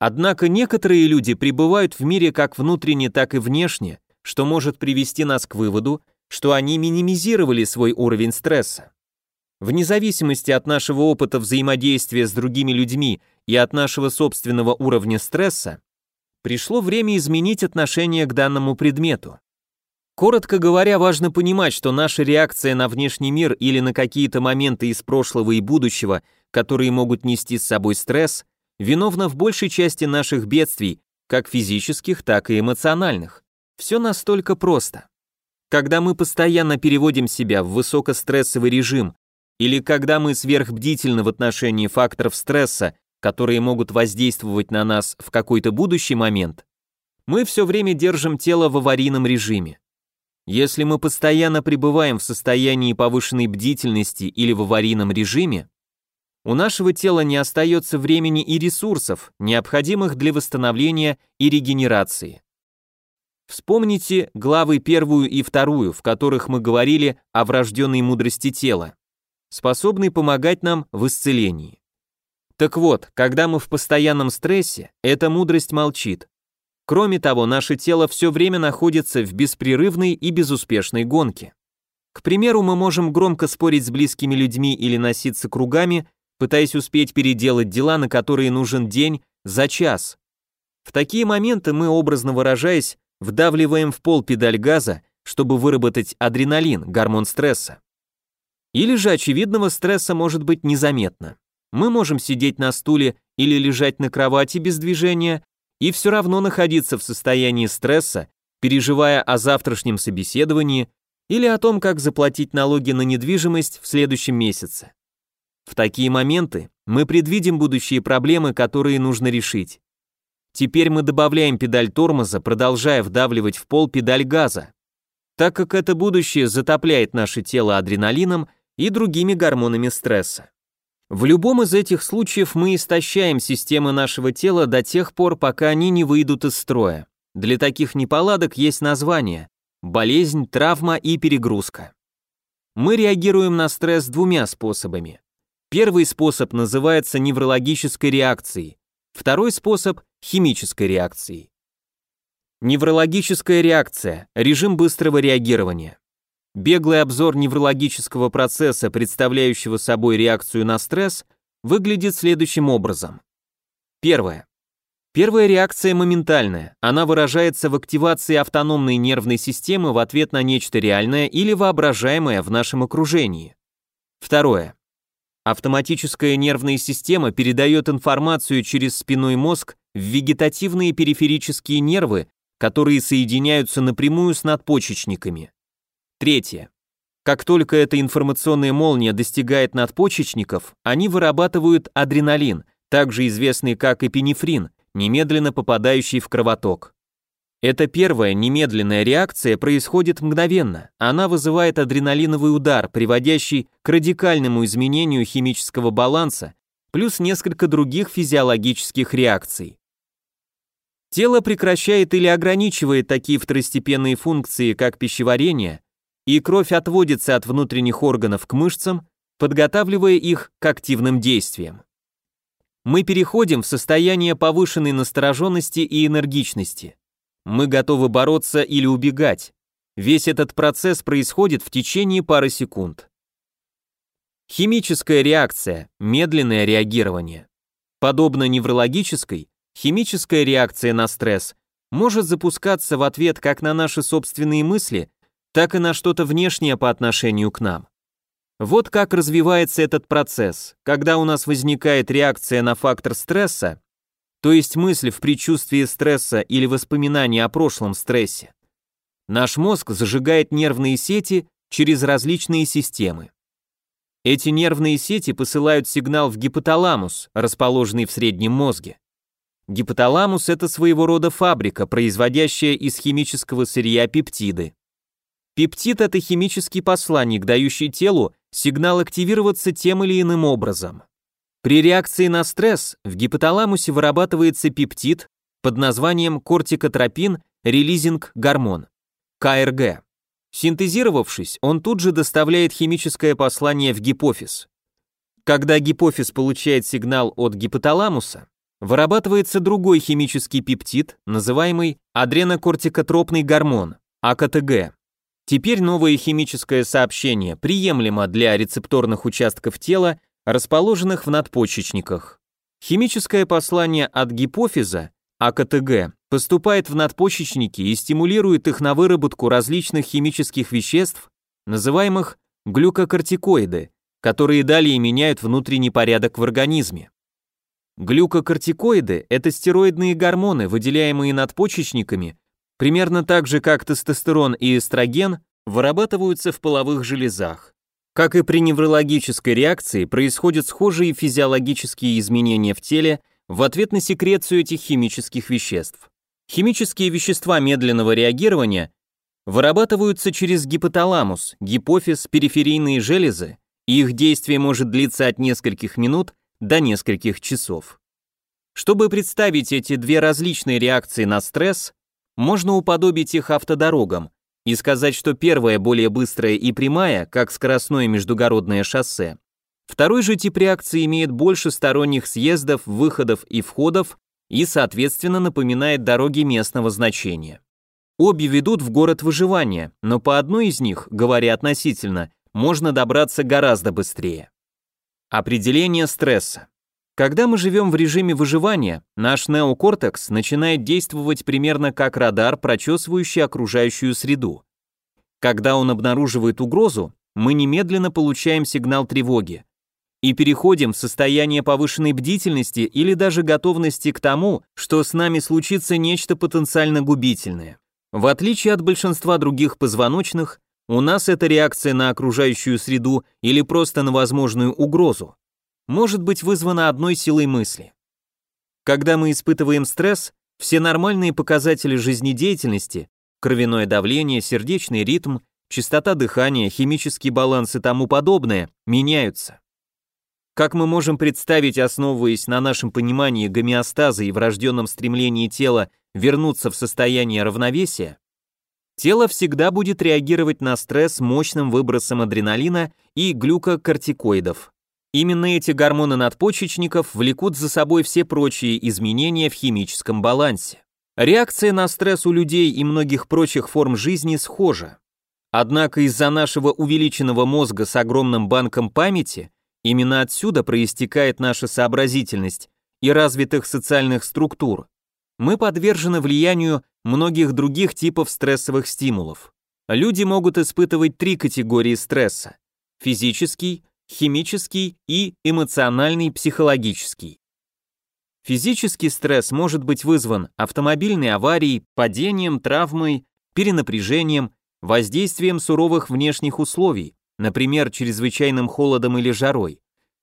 Однако некоторые люди пребывают в мире как внутренне, так и внешне, что может привести нас к выводу, что они минимизировали свой уровень стресса. Вне зависимости от нашего опыта взаимодействия с другими людьми и от нашего собственного уровня стресса, пришло время изменить отношение к данному предмету. Коротко говоря, важно понимать, что наша реакция на внешний мир или на какие-то моменты из прошлого и будущего, которые могут нести с собой стресс, виновна в большей части наших бедствий, как физических, так и эмоциональных. Все настолько просто. Когда мы постоянно переводим себя в высокострессовый режим или когда мы сверхбдительны в отношении факторов стресса, которые могут воздействовать на нас в какой-то будущий момент, мы все время держим тело в аварийном режиме. Если мы постоянно пребываем в состоянии повышенной бдительности или в аварийном режиме, у нашего тела не остается времени и ресурсов, необходимых для восстановления и регенерации. Вспомните главы первую и вторую, в которых мы говорили о врожденной мудрости тела, способной помогать нам в исцелении. Так вот, когда мы в постоянном стрессе, эта мудрость молчит. Кроме того, наше тело все время находится в беспрерывной и безуспешной гонке. К примеру, мы можем громко спорить с близкими людьми или носиться кругами, пытаясь успеть переделать дела, на которые нужен день, за час. В такие моменты мы, образно выражаясь, вдавливаем в пол педаль газа, чтобы выработать адреналин, гормон стресса. Или же очевидного стресса может быть незаметно. Мы можем сидеть на стуле или лежать на кровати без движения и все равно находиться в состоянии стресса, переживая о завтрашнем собеседовании или о том, как заплатить налоги на недвижимость в следующем месяце. В такие моменты мы предвидим будущие проблемы, которые нужно решить. Теперь мы добавляем педаль тормоза, продолжая вдавливать в пол педаль газа. Так как это будущее затопляет наше тело адреналином и другими гормонами стресса. В любом из этих случаев мы истощаем системы нашего тела до тех пор, пока они не выйдут из строя. Для таких неполадок есть название – болезнь, травма и перегрузка. Мы реагируем на стресс двумя способами. Первый способ называется неврологической реакцией, второй способ – химической реакцией. Неврологическая реакция – режим быстрого реагирования. Беглый обзор неврологического процесса, представляющего собой реакцию на стресс, выглядит следующим образом. Первое. Первая реакция моментальная, она выражается в активации автономной нервной системы в ответ на нечто реальное или воображаемое в нашем окружении. Второе. Автоматическая нервная система передает информацию через спиной мозг в вегетативные периферические нервы, которые соединяются напрямую с надпочечниками. Третье. Как только эта информационная молния достигает надпочечников, они вырабатывают адреналин, также известный как эпинефрин, немедленно попадающий в кровоток. Эта первая немедленная реакция происходит мгновенно. Она вызывает адреналиновый удар, приводящий к радикальному изменению химического баланса, плюс несколько других физиологических реакций. Тело прекращает или ограничивает такие второстепенные функции, как пищеварение, и кровь отводится от внутренних органов к мышцам, подготавливая их к активным действиям. Мы переходим в состояние повышенной настороженности и энергичности. Мы готовы бороться или убегать. Весь этот процесс происходит в течение пары секунд. Химическая реакция – медленное реагирование. Подобно неврологической, химическая реакция на стресс может запускаться в ответ как на наши собственные мысли, так и на что-то внешнее по отношению к нам. Вот как развивается этот процесс, когда у нас возникает реакция на фактор стресса, то есть мысль в предчувствии стресса или воспоминание о прошлом стрессе. Наш мозг зажигает нервные сети через различные системы. Эти нервные сети посылают сигнал в гипоталамус, расположенный в среднем мозге. Гипоталамус – это своего рода фабрика, производящая из химического сырья пептиды. Пептид – это химический посланник, дающий телу сигнал активироваться тем или иным образом. При реакции на стресс в гипоталамусе вырабатывается пептид под названием кортикотропин релизинг гормон, КРГ. Синтезировавшись, он тут же доставляет химическое послание в гипофиз. Когда гипофиз получает сигнал от гипоталамуса, вырабатывается другой химический пептид, называемый адренокортикотропный гормон, АКТГ. Теперь новое химическое сообщение приемлемо для рецепторных участков тела, расположенных в надпочечниках. Химическое послание от гипофиза, АКТГ, поступает в надпочечники и стимулирует их на выработку различных химических веществ, называемых глюкокортикоиды, которые далее меняют внутренний порядок в организме. Глюкокортикоиды – это стероидные гормоны, выделяемые надпочечниками, примерно так же, как тестостерон и эстроген, вырабатываются в половых железах. Как и при неврологической реакции, происходят схожие физиологические изменения в теле в ответ на секрецию этих химических веществ. Химические вещества медленного реагирования вырабатываются через гипоталамус, гипофиз, периферийные железы, и их действие может длиться от нескольких минут до нескольких часов. Чтобы представить эти две различные реакции на стресс, можно уподобить их автодорогам, и сказать, что первая более быстрая и прямая, как скоростное междугородное шоссе. Второй же тип реакции имеет больше сторонних съездов, выходов и входов и, соответственно, напоминает дороги местного значения. Обе ведут в город выживания, но по одной из них, говоря относительно, можно добраться гораздо быстрее. Определение стресса. Когда мы живем в режиме выживания, наш неокортекс начинает действовать примерно как радар, прочесывающий окружающую среду. Когда он обнаруживает угрозу, мы немедленно получаем сигнал тревоги и переходим в состояние повышенной бдительности или даже готовности к тому, что с нами случится нечто потенциально губительное. В отличие от большинства других позвоночных, у нас это реакция на окружающую среду или просто на возможную угрозу может быть вызвано одной силой мысли. Когда мы испытываем стресс, все нормальные показатели жизнедеятельности – кровяное давление, сердечный ритм, частота дыхания, химический баланс и тому подобное – меняются. Как мы можем представить, основываясь на нашем понимании гомеостаза и врожденном стремлении тела вернуться в состояние равновесия, тело всегда будет реагировать на стресс мощным выбросом адреналина и глюкокортикоидов. Именно эти гормоны надпочечников влекут за собой все прочие изменения в химическом балансе. Реакция на стресс у людей и многих прочих форм жизни схожа. Однако из-за нашего увеличенного мозга с огромным банком памяти именно отсюда проистекает наша сообразительность и развитых социальных структур. Мы подвержены влиянию многих других типов стрессовых стимулов. Люди могут испытывать три категории стресса – физический, химический и эмоциональный психологический. Физический стресс может быть вызван автомобильной аварией, падением, травмой, перенапряжением, воздействием суровых внешних условий, например, чрезвычайным холодом или жарой,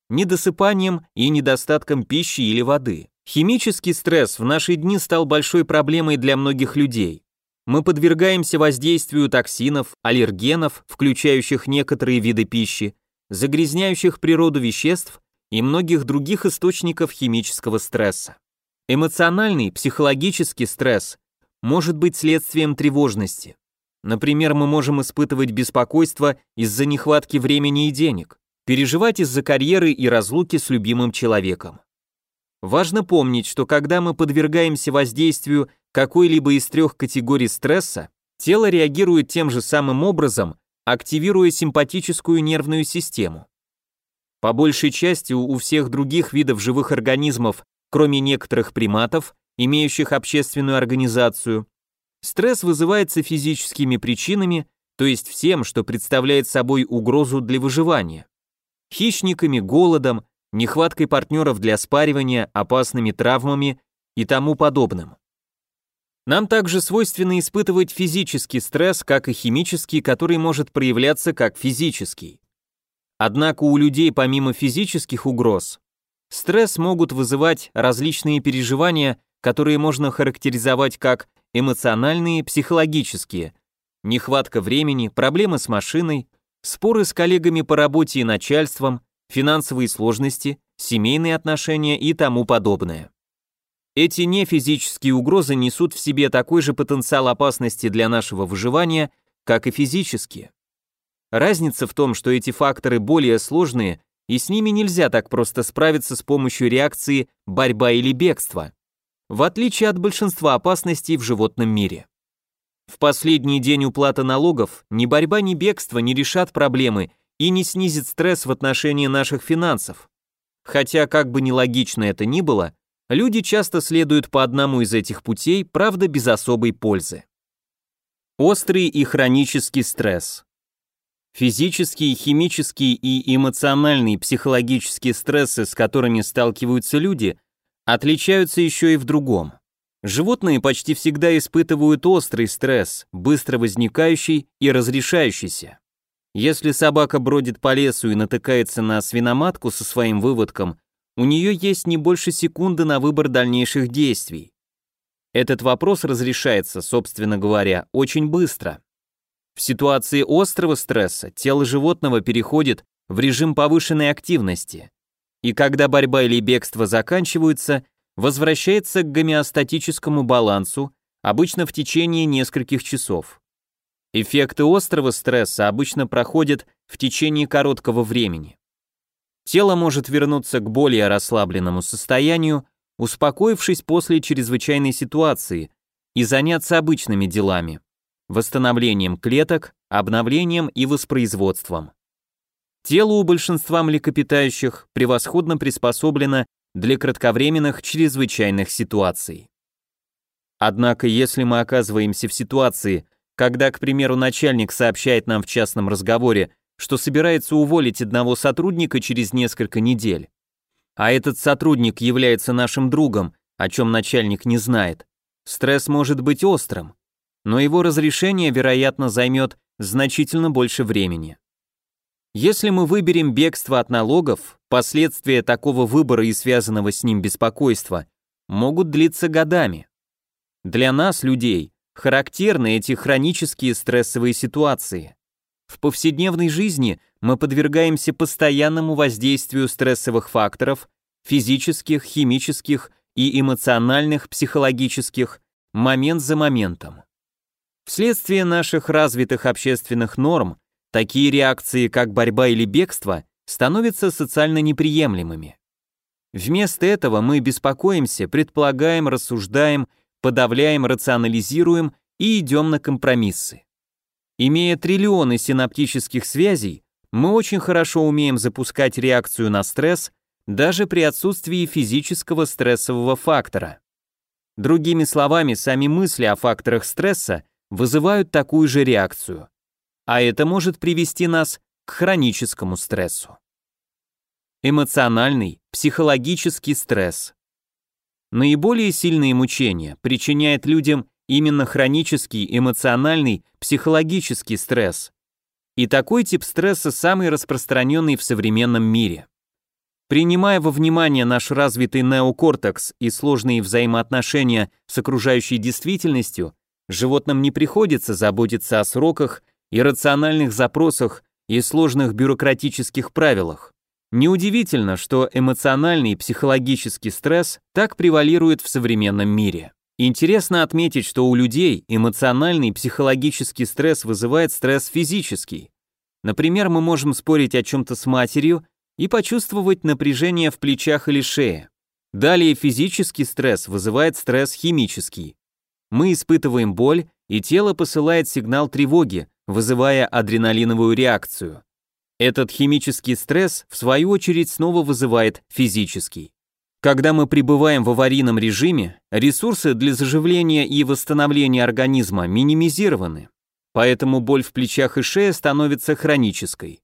недосыпанием и недостатком пищи или воды. Химический стресс в наши дни стал большой проблемой для многих людей. Мы подвергаемся воздействию токсинов, аллергенов, включающих некоторые виды пищи, загрязняющих природу веществ и многих других источников химического стресса. Эмоциональный, психологический стресс может быть следствием тревожности. Например, мы можем испытывать беспокойство из-за нехватки времени и денег, переживать из-за карьеры и разлуки с любимым человеком. Важно помнить, что когда мы подвергаемся воздействию какой-либо из трех категорий стресса, тело реагирует тем же самым образом, активируя симпатическую нервную систему. По большей части у всех других видов живых организмов, кроме некоторых приматов, имеющих общественную организацию, стресс вызывается физическими причинами, то есть всем, что представляет собой угрозу для выживания. Хищниками, голодом, нехваткой партнеров для спаривания, опасными травмами и тому подобным. Нам также свойственно испытывать физический стресс, как и химический, который может проявляться как физический. Однако у людей помимо физических угроз, стресс могут вызывать различные переживания, которые можно характеризовать как эмоциональные, психологические, нехватка времени, проблемы с машиной, споры с коллегами по работе и начальством, финансовые сложности, семейные отношения и тому подобное. Эти нефизические угрозы несут в себе такой же потенциал опасности для нашего выживания, как и физические. Разница в том, что эти факторы более сложные, и с ними нельзя так просто справиться с помощью реакции борьба или бегство, в отличие от большинства опасностей в животном мире. В последний день уплаты налогов ни борьба, ни бегство не решат проблемы и не снизит стресс в отношении наших финансов. Хотя, как бы нелогично это ни было, Люди часто следуют по одному из этих путей, правда, без особой пользы. Острый и хронический стресс. физические, химические и эмоциональные, психологические стрессы, с которыми сталкиваются люди, отличаются еще и в другом. Животные почти всегда испытывают острый стресс, быстро возникающий и разрешающийся. Если собака бродит по лесу и натыкается на свиноматку со своим выводком у нее есть не больше секунды на выбор дальнейших действий. Этот вопрос разрешается, собственно говоря, очень быстро. В ситуации острого стресса тело животного переходит в режим повышенной активности. И когда борьба или бегство заканчиваются, возвращается к гомеостатическому балансу, обычно в течение нескольких часов. Эффекты острого стресса обычно проходят в течение короткого времени. Тело может вернуться к более расслабленному состоянию, успокоившись после чрезвычайной ситуации и заняться обычными делами – восстановлением клеток, обновлением и воспроизводством. Тело у большинства млекопитающих превосходно приспособлено для кратковременных чрезвычайных ситуаций. Однако, если мы оказываемся в ситуации, когда, к примеру, начальник сообщает нам в частном разговоре, что собирается уволить одного сотрудника через несколько недель. А этот сотрудник является нашим другом, о чем начальник не знает. Стресс может быть острым, но его разрешение, вероятно, займет значительно больше времени. Если мы выберем бегство от налогов, последствия такого выбора и связанного с ним беспокойства могут длиться годами. Для нас, людей, характерны эти хронические стрессовые ситуации. В повседневной жизни мы подвергаемся постоянному воздействию стрессовых факторов, физических, химических и эмоциональных, психологических, момент за моментом. Вследствие наших развитых общественных норм, такие реакции, как борьба или бегство, становятся социально неприемлемыми. Вместо этого мы беспокоимся, предполагаем, рассуждаем, подавляем, рационализируем и идем на компромиссы. Имея триллионы синаптических связей, мы очень хорошо умеем запускать реакцию на стресс даже при отсутствии физического стрессового фактора. Другими словами, сами мысли о факторах стресса вызывают такую же реакцию. А это может привести нас к хроническому стрессу. Эмоциональный, психологический стресс. Наиболее сильные мучения причиняет людям именно хронический, эмоциональный, психологический стресс. И такой тип стресса самый распространенный в современном мире. Принимая во внимание наш развитый неокортекс и сложные взаимоотношения с окружающей действительностью, животным не приходится заботиться о сроках, и рациональных запросах и сложных бюрократических правилах. Неудивительно, что эмоциональный и психологический стресс так превалирует в современном мире. Интересно отметить, что у людей эмоциональный психологический стресс вызывает стресс физический. Например, мы можем спорить о чем-то с матерью и почувствовать напряжение в плечах или шее. Далее физический стресс вызывает стресс химический. Мы испытываем боль, и тело посылает сигнал тревоги, вызывая адреналиновую реакцию. Этот химический стресс, в свою очередь, снова вызывает физический. Когда мы пребываем в аварийном режиме, ресурсы для заживления и восстановления организма минимизированы, поэтому боль в плечах и шее становится хронической.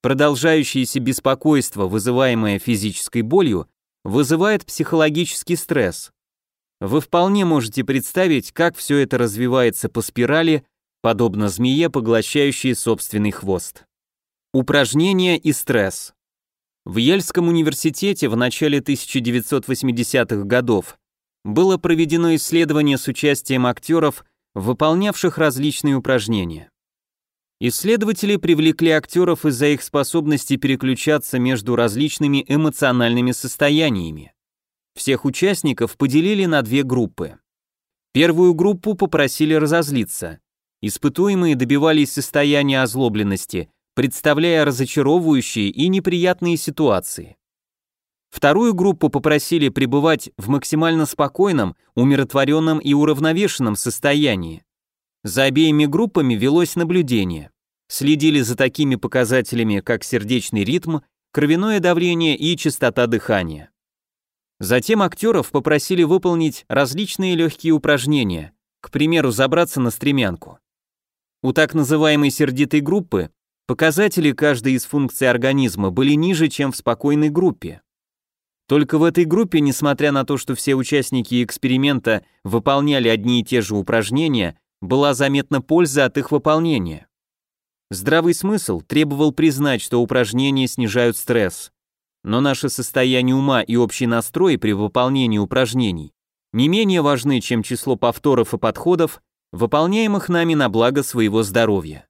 Продолжающееся беспокойство, вызываемое физической болью, вызывает психологический стресс. Вы вполне можете представить, как все это развивается по спирали, подобно змее, поглощающей собственный хвост. Упражнения и стресс. В Ельском университете в начале 1980-х годов было проведено исследование с участием актеров, выполнявших различные упражнения. Исследователи привлекли актеров из-за их способности переключаться между различными эмоциональными состояниями. Всех участников поделили на две группы. Первую группу попросили разозлиться. Испытуемые добивались состояния озлобленности, представляя разочаровывающие и неприятные ситуации. Вторую группу попросили пребывать в максимально спокойном, умиротворенном и уравновешенном состоянии. За обеими группами велось наблюдение. Следили за такими показателями, как сердечный ритм, кровяное давление и частота дыхания. Затем актеров попросили выполнить различные легкие упражнения, к примеру, забраться на стремянку. У так называемой сердитой группы Показатели каждой из функций организма были ниже, чем в спокойной группе. Только в этой группе, несмотря на то, что все участники эксперимента выполняли одни и те же упражнения, была заметна польза от их выполнения. Здравый смысл требовал признать, что упражнения снижают стресс. Но наше состояние ума и общий настрой при выполнении упражнений не менее важны, чем число повторов и подходов, выполняемых нами на благо своего здоровья.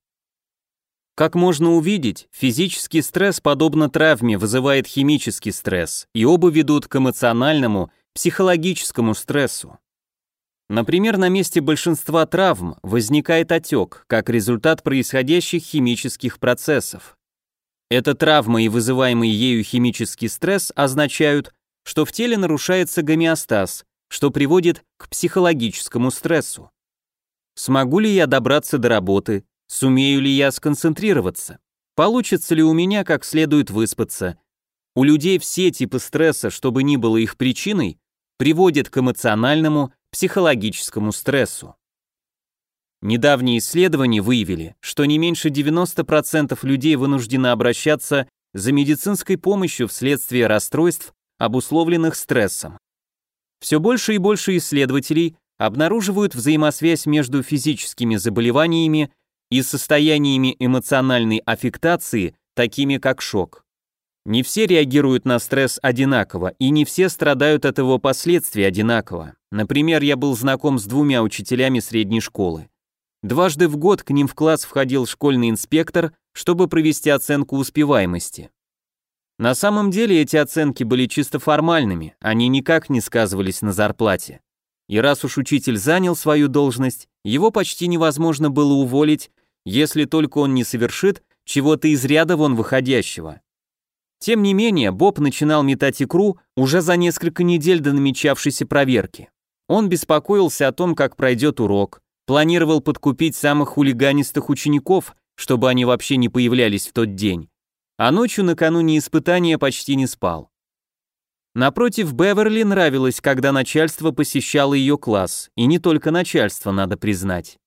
Как можно увидеть, физический стресс, подобно травме, вызывает химический стресс, и оба ведут к эмоциональному, психологическому стрессу. Например, на месте большинства травм возникает отек, как результат происходящих химических процессов. Эта травма и вызываемый ею химический стресс означают, что в теле нарушается гомеостаз, что приводит к психологическому стрессу. Смогу ли я добраться до работы? Сумею ли я сконцентрироваться? Получится ли у меня как следует выспаться? У людей все типы стресса, чтобы ни было их причиной, приводят к эмоциональному, психологическому стрессу. Недавние исследования выявили, что не меньше 90% людей вынуждены обращаться за медицинской помощью вследствие расстройств, обусловленных стрессом. Все больше и больше исследователей обнаруживают взаимосвязь между физическими заболеваниями и состояниями эмоциональной аффектации, такими как шок. Не все реагируют на стресс одинаково, и не все страдают от его последствий одинаково. Например, я был знаком с двумя учителями средней школы. Дважды в год к ним в класс входил школьный инспектор, чтобы провести оценку успеваемости. На самом деле эти оценки были чисто формальными, они никак не сказывались на зарплате. И раз уж учитель занял свою должность, его почти невозможно было уволить, если только он не совершит чего-то из ряда вон выходящего. Тем не менее, Боб начинал метать икру уже за несколько недель до намечавшейся проверки. Он беспокоился о том, как пройдет урок, планировал подкупить самых хулиганистых учеников, чтобы они вообще не появлялись в тот день. А ночью накануне испытания почти не спал. Напротив, Беверли нравилось, когда начальство посещало ее класс, и не только начальство, надо признать.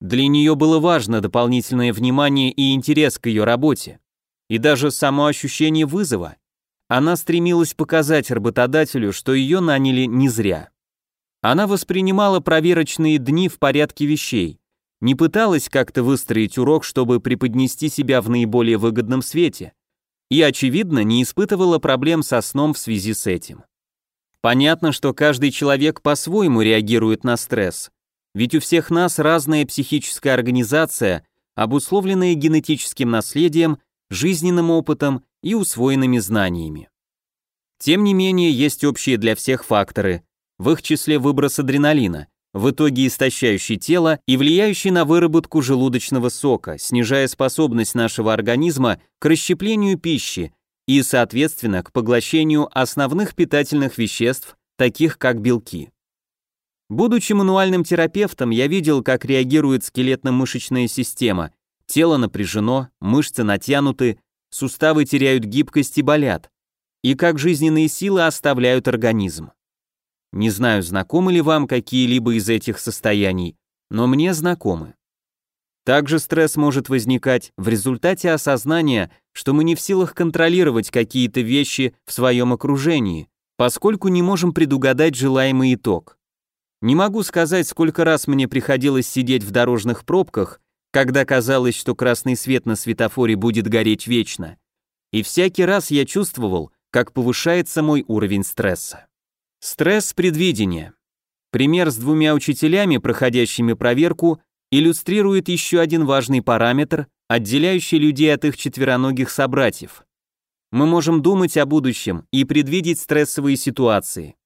Для нее было важно дополнительное внимание и интерес к ее работе, и даже само ощущение вызова. Она стремилась показать работодателю, что ее наняли не зря. Она воспринимала проверочные дни в порядке вещей, не пыталась как-то выстроить урок, чтобы преподнести себя в наиболее выгодном свете и, очевидно, не испытывала проблем со сном в связи с этим. Понятно, что каждый человек по-своему реагирует на стресс, ведь у всех нас разная психическая организация, обусловленная генетическим наследием, жизненным опытом и усвоенными знаниями. Тем не менее, есть общие для всех факторы, в их числе выброс адреналина, в итоге истощающий тело и влияющий на выработку желудочного сока, снижая способность нашего организма к расщеплению пищи и, соответственно, к поглощению основных питательных веществ, таких как белки. Будучи мануальным терапевтом, я видел, как реагирует скелетно-мышечная система. Тело напряжено, мышцы натянуты, суставы теряют гибкость и болят, и как жизненные силы оставляют организм. Не знаю, знакомы ли вам какие-либо из этих состояний, но мне знакомы. Также стресс может возникать в результате осознания, что мы не в силах контролировать какие-то вещи в своем окружении, поскольку не можем предугадать желаемый итог. Не могу сказать, сколько раз мне приходилось сидеть в дорожных пробках, когда казалось, что красный свет на светофоре будет гореть вечно. И всякий раз я чувствовал, как повышается мой уровень стресса. Стресс предвидения. Пример с двумя учителями, проходящими проверку, иллюстрирует еще один важный параметр, отделяющий людей от их четвероногих собратьев. Мы можем думать о будущем и предвидеть стрессовые ситуации.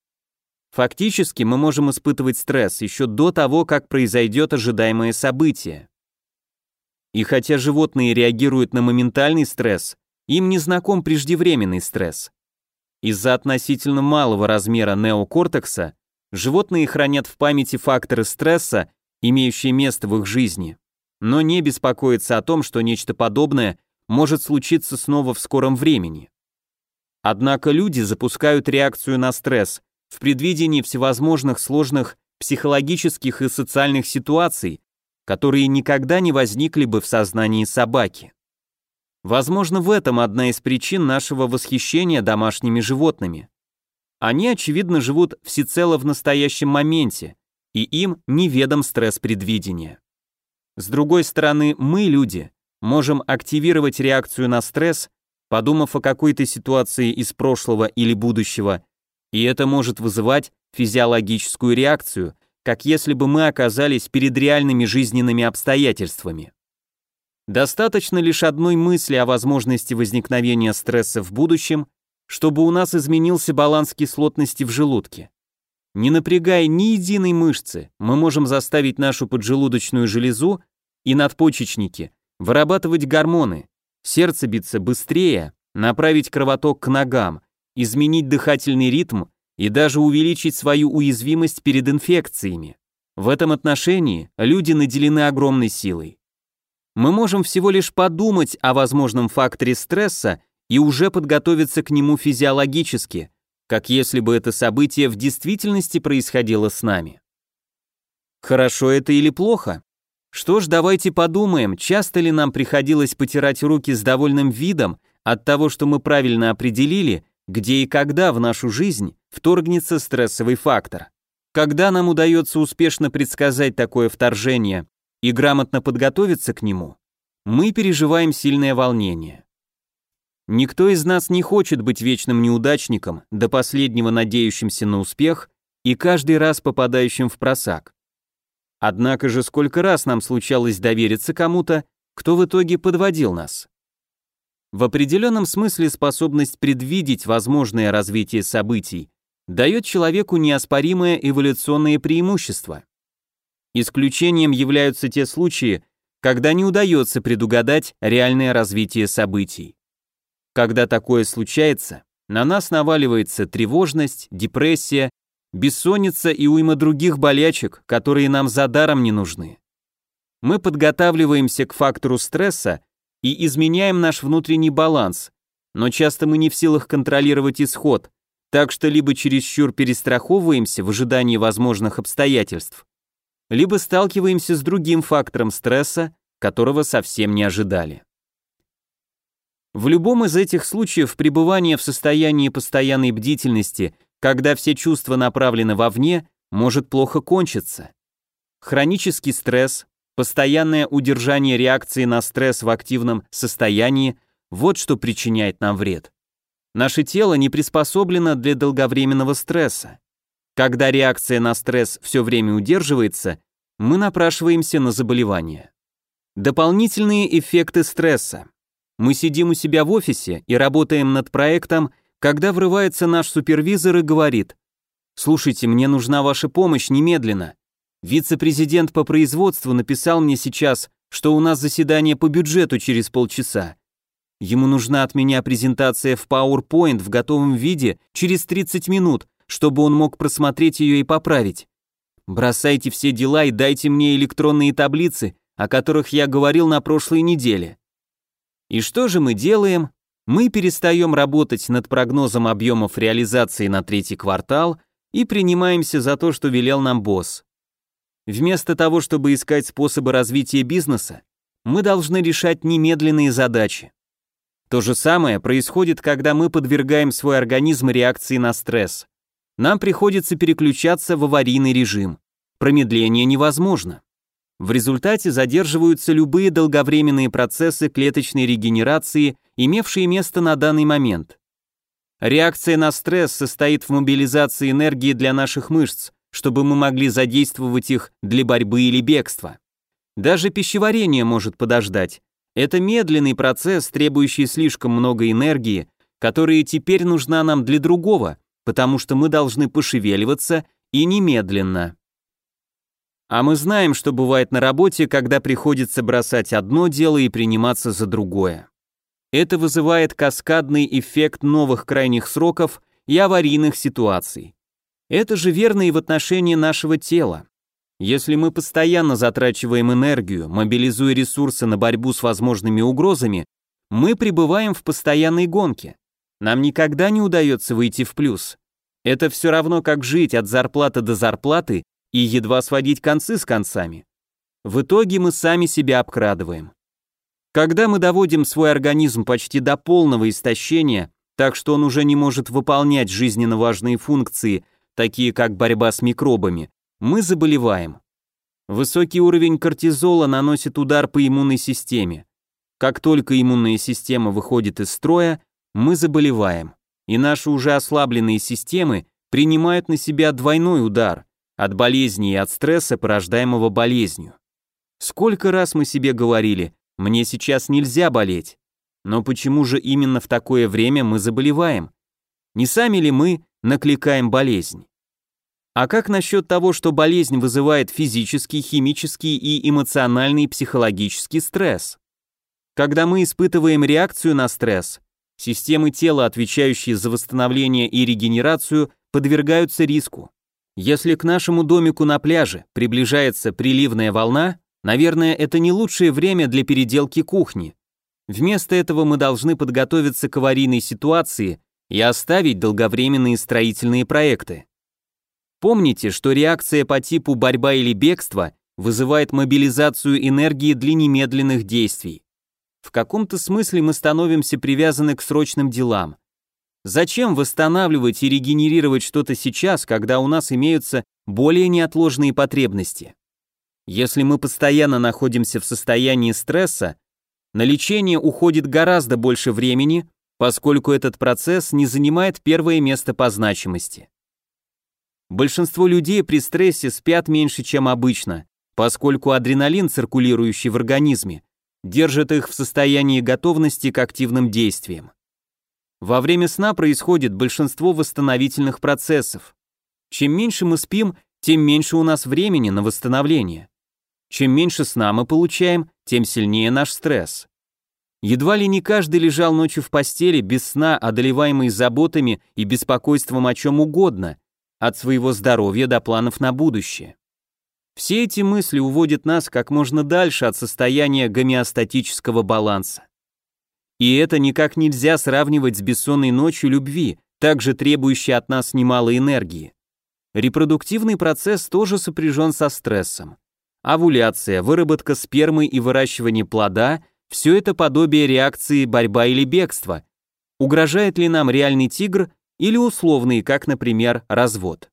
Фактически мы можем испытывать стресс еще до того, как произойдет ожидаемое событие. И хотя животные реагируют на моментальный стресс, им не знаком преждевременный стресс. Из-за относительно малого размера неокортекса животные хранят в памяти факторы стресса, имеющие место в их жизни, но не беспокоятся о том, что нечто подобное может случиться снова в скором времени. Однако люди запускают реакцию на стресс в предвидении всевозможных сложных психологических и социальных ситуаций, которые никогда не возникли бы в сознании собаки. Возможно, в этом одна из причин нашего восхищения домашними животными. Они, очевидно, живут всецело в настоящем моменте, и им неведом стресс предвидения. С другой стороны, мы, люди, можем активировать реакцию на стресс, подумав о какой-то ситуации из прошлого или будущего, и это может вызывать физиологическую реакцию, как если бы мы оказались перед реальными жизненными обстоятельствами. Достаточно лишь одной мысли о возможности возникновения стресса в будущем, чтобы у нас изменился баланс кислотности в желудке. Не напрягая ни единой мышцы, мы можем заставить нашу поджелудочную железу и надпочечники вырабатывать гормоны, сердце биться быстрее, направить кровоток к ногам, изменить дыхательный ритм и даже увеличить свою уязвимость перед инфекциями. В этом отношении люди наделены огромной силой мы можем всего лишь подумать о возможном факторе стресса и уже подготовиться к нему физиологически, как если бы это событие в действительности происходило с нами. Хорошо это или плохо? Что ж, давайте подумаем, часто ли нам приходилось потирать руки с довольным видом от того, что мы правильно определили, где и когда в нашу жизнь вторгнется стрессовый фактор. Когда нам удается успешно предсказать такое вторжение и грамотно подготовиться к нему, мы переживаем сильное волнение. Никто из нас не хочет быть вечным неудачником, до последнего надеющимся на успех и каждый раз попадающим в просак. Однако же сколько раз нам случалось довериться кому-то, кто в итоге подводил нас. В определенном смысле способность предвидеть возможное развитие событий дает человеку неоспоримое эволюционное преимущество. Исключением являются те случаи, когда не удается предугадать реальное развитие событий. Когда такое случается, на нас наваливается тревожность, депрессия, бессонница и уйма других болячек, которые нам за даром не нужны. Мы подготавливаемся к фактору стресса и изменяем наш внутренний баланс, но часто мы не в силах контролировать исход, так что либо чересчур перестраховываемся в ожидании возможных обстоятельств, либо сталкиваемся с другим фактором стресса, которого совсем не ожидали. В любом из этих случаев пребывание в состоянии постоянной бдительности, когда все чувства направлены вовне, может плохо кончиться. Хронический стресс, постоянное удержание реакции на стресс в активном состоянии – вот что причиняет нам вред. Наше тело не приспособлено для долговременного стресса. Когда реакция на стресс все время удерживается, мы напрашиваемся на заболевание. Дополнительные эффекты стресса. Мы сидим у себя в офисе и работаем над проектом, когда врывается наш супервизор и говорит «Слушайте, мне нужна ваша помощь немедленно. Вице-президент по производству написал мне сейчас, что у нас заседание по бюджету через полчаса. Ему нужна от меня презентация в PowerPoint в готовом виде через 30 минут, чтобы он мог просмотреть ее и поправить. Бросайте все дела и дайте мне электронные таблицы, о которых я говорил на прошлой неделе. И что же мы делаем? Мы перестаем работать над прогнозом объемов реализации на третий квартал и принимаемся за то, что велел нам босс. Вместо того, чтобы искать способы развития бизнеса, мы должны решать немедленные задачи. То же самое происходит, когда мы подвергаем свой организм реакции на стресс нам приходится переключаться в аварийный режим. Промедление невозможно. В результате задерживаются любые долговременные процессы клеточной регенерации, имевшие место на данный момент. Реакция на стресс состоит в мобилизации энергии для наших мышц, чтобы мы могли задействовать их для борьбы или бегства. Даже пищеварение может подождать. Это медленный процесс, требующий слишком много энергии, которая теперь нужна нам для другого, потому что мы должны пошевеливаться и немедленно. А мы знаем, что бывает на работе, когда приходится бросать одно дело и приниматься за другое. Это вызывает каскадный эффект новых крайних сроков и аварийных ситуаций. Это же верно и в отношении нашего тела. Если мы постоянно затрачиваем энергию, мобилизуя ресурсы на борьбу с возможными угрозами, мы пребываем в постоянной гонке. Нам никогда не удается выйти в плюс. Это все равно, как жить от зарплаты до зарплаты и едва сводить концы с концами. В итоге мы сами себя обкрадываем. Когда мы доводим свой организм почти до полного истощения, так что он уже не может выполнять жизненно важные функции, такие как борьба с микробами, мы заболеваем. Высокий уровень кортизола наносит удар по иммунной системе. Как только иммунная система выходит из строя, мы заболеваем, и наши уже ослабленные системы принимают на себя двойной удар от болезни и от стресса, порождаемого болезнью. Сколько раз мы себе говорили, мне сейчас нельзя болеть, но почему же именно в такое время мы заболеваем? Не сами ли мы накликаем болезнь? А как насчет того, что болезнь вызывает физический, химический и эмоциональный психологический стресс? Когда мы испытываем реакцию на стресс, Системы тела, отвечающие за восстановление и регенерацию, подвергаются риску. Если к нашему домику на пляже приближается приливная волна, наверное, это не лучшее время для переделки кухни. Вместо этого мы должны подготовиться к аварийной ситуации и оставить долговременные строительные проекты. Помните, что реакция по типу борьба или бегство вызывает мобилизацию энергии для немедленных действий. В каком-то смысле мы становимся привязаны к срочным делам. Зачем восстанавливать и регенерировать что-то сейчас, когда у нас имеются более неотложные потребности? Если мы постоянно находимся в состоянии стресса, на лечение уходит гораздо больше времени, поскольку этот процесс не занимает первое место по значимости. Большинство людей при стрессе спят меньше, чем обычно, поскольку адреналин, циркулирующий в организме, держит их в состоянии готовности к активным действиям. Во время сна происходит большинство восстановительных процессов. Чем меньше мы спим, тем меньше у нас времени на восстановление. Чем меньше сна мы получаем, тем сильнее наш стресс. Едва ли не каждый лежал ночью в постели без сна, одолеваемый заботами и беспокойством о чем угодно, от своего здоровья до планов на будущее. Все эти мысли уводят нас как можно дальше от состояния гомеостатического баланса. И это никак нельзя сравнивать с бессонной ночью любви, также требующей от нас немало энергии. Репродуктивный процесс тоже сопряжен со стрессом. Овуляция, выработка спермы и выращивание плода – все это подобие реакции борьба или бегства. Угрожает ли нам реальный тигр или условный, как, например, развод?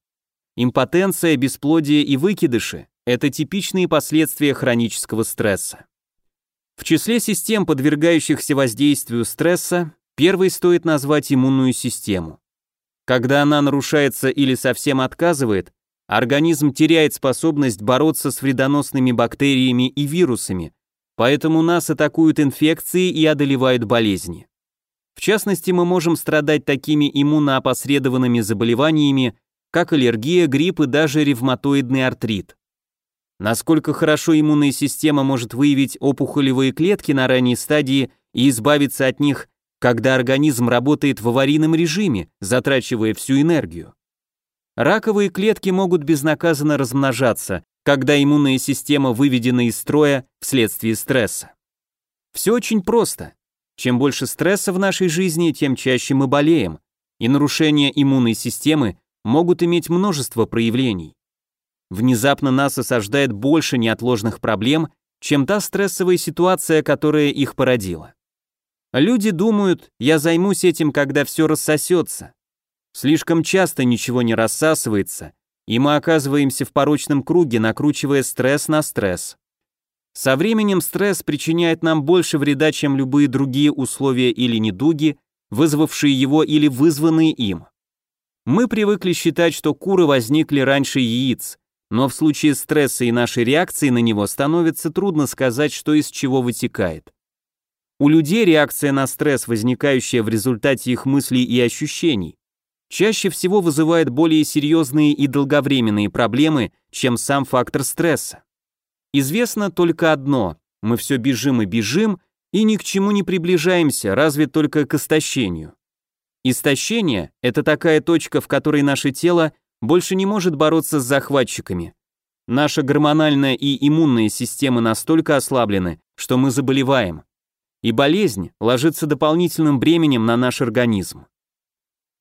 Импотенция, бесплодие и выкидыши – это типичные последствия хронического стресса. В числе систем, подвергающихся воздействию стресса, первой стоит назвать иммунную систему. Когда она нарушается или совсем отказывает, организм теряет способность бороться с вредоносными бактериями и вирусами, поэтому нас атакуют инфекции и одолевают болезни. В частности, мы можем страдать такими иммуноопосредованными заболеваниями, как аллергия, грипп и даже ревматоидный артрит. Насколько хорошо иммунная система может выявить опухолевые клетки на ранней стадии и избавиться от них, когда организм работает в аварийном режиме, затрачивая всю энергию. Раковые клетки могут безнаказанно размножаться, когда иммунная система выведена из строя вследствие стресса. Все очень просто. Чем больше стресса в нашей жизни, тем чаще мы болеем, и нарушение иммунной системы могут иметь множество проявлений. Внезапно нас осаждает больше неотложных проблем, чем та стрессовая ситуация, которая их породила. Люди думают, я займусь этим, когда все рассосется. Слишком часто ничего не рассасывается, и мы оказываемся в порочном круге, накручивая стресс на стресс. Со временем стресс причиняет нам больше вреда, чем любые другие условия или недуги, вызвавшие его или вызванные им. Мы привыкли считать, что куры возникли раньше яиц, но в случае стресса и нашей реакции на него становится трудно сказать, что из чего вытекает. У людей реакция на стресс, возникающая в результате их мыслей и ощущений, чаще всего вызывает более серьезные и долговременные проблемы, чем сам фактор стресса. Известно только одно – мы все бежим и бежим, и ни к чему не приближаемся, разве только к истощению. Истощение – это такая точка, в которой наше тело больше не может бороться с захватчиками. Наша гормональная и иммунная системы настолько ослаблены, что мы заболеваем. И болезнь ложится дополнительным бременем на наш организм.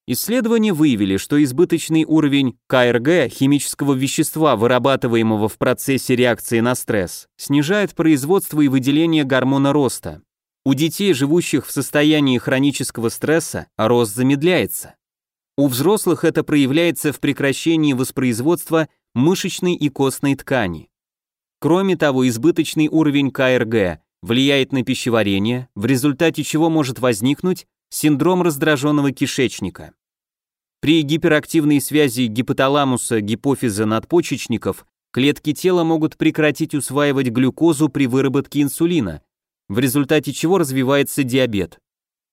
Исследования выявили, что избыточный уровень КРГ, химического вещества, вырабатываемого в процессе реакции на стресс, снижает производство и выделение гормона роста. У детей, живущих в состоянии хронического стресса, рост замедляется. У взрослых это проявляется в прекращении воспроизводства мышечной и костной ткани. Кроме того, избыточный уровень КРГ влияет на пищеварение, в результате чего может возникнуть синдром раздраженного кишечника. При гиперактивной связи гипоталамуса-гипофиза надпочечников клетки тела могут прекратить усваивать глюкозу при выработке инсулина, в результате чего развивается диабет.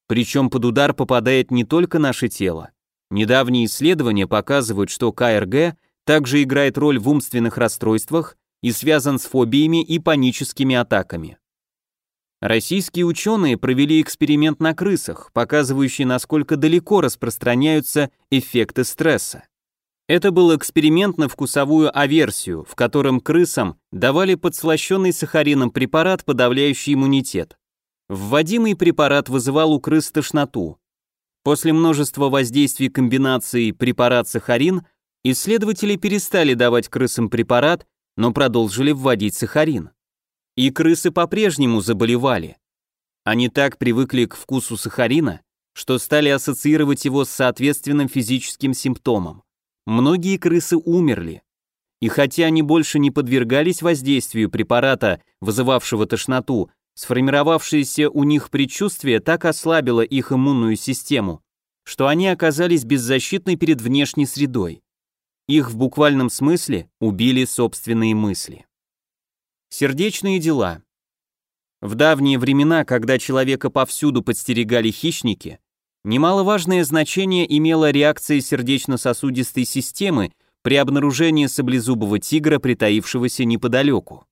Причем под удар попадает не только наше тело. Недавние исследования показывают, что КРГ также играет роль в умственных расстройствах и связан с фобиями и паническими атаками. Российские ученые провели эксперимент на крысах, показывающий, насколько далеко распространяются эффекты стресса. Это был эксперимент на вкусовую аверсию, в котором крысам давали подслащенный сахарином препарат, подавляющий иммунитет. Вводимый препарат вызывал у крыс тошноту. После множества воздействий комбинации препарат-сахарин исследователи перестали давать крысам препарат, но продолжили вводить сахарин. И крысы по-прежнему заболевали. Они так привыкли к вкусу сахарина, что стали ассоциировать его с соответственным физическим симптомом. Многие крысы умерли. И хотя они больше не подвергались воздействию препарата, вызывавшего тошноту, сформировавшееся у них предчувствие так ослабило их иммунную систему, что они оказались беззащитны перед внешней средой. Их в буквальном смысле убили собственные мысли. Сердечные дела. В давние времена, когда человека повсюду подстерегали хищники, Немаловажное значение имела реакция сердечно-сосудистой системы при обнаружении саблезубого тигра, притаившегося неподалеку.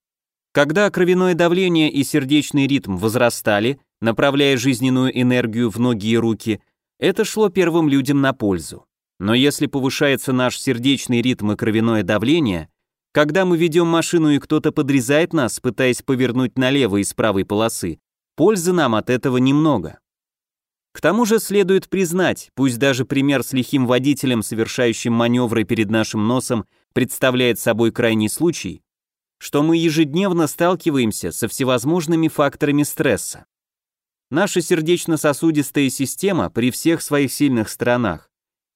Когда кровяное давление и сердечный ритм возрастали, направляя жизненную энергию в ноги и руки, это шло первым людям на пользу. Но если повышается наш сердечный ритм и кровяное давление, когда мы ведем машину и кто-то подрезает нас, пытаясь повернуть налево из правой полосы, пользы нам от этого немного. К тому же следует признать, пусть даже пример с лихим водителем, совершающим маневры перед нашим носом, представляет собой крайний случай, что мы ежедневно сталкиваемся со всевозможными факторами стресса. Наша сердечно-сосудистая система при всех своих сильных сторонах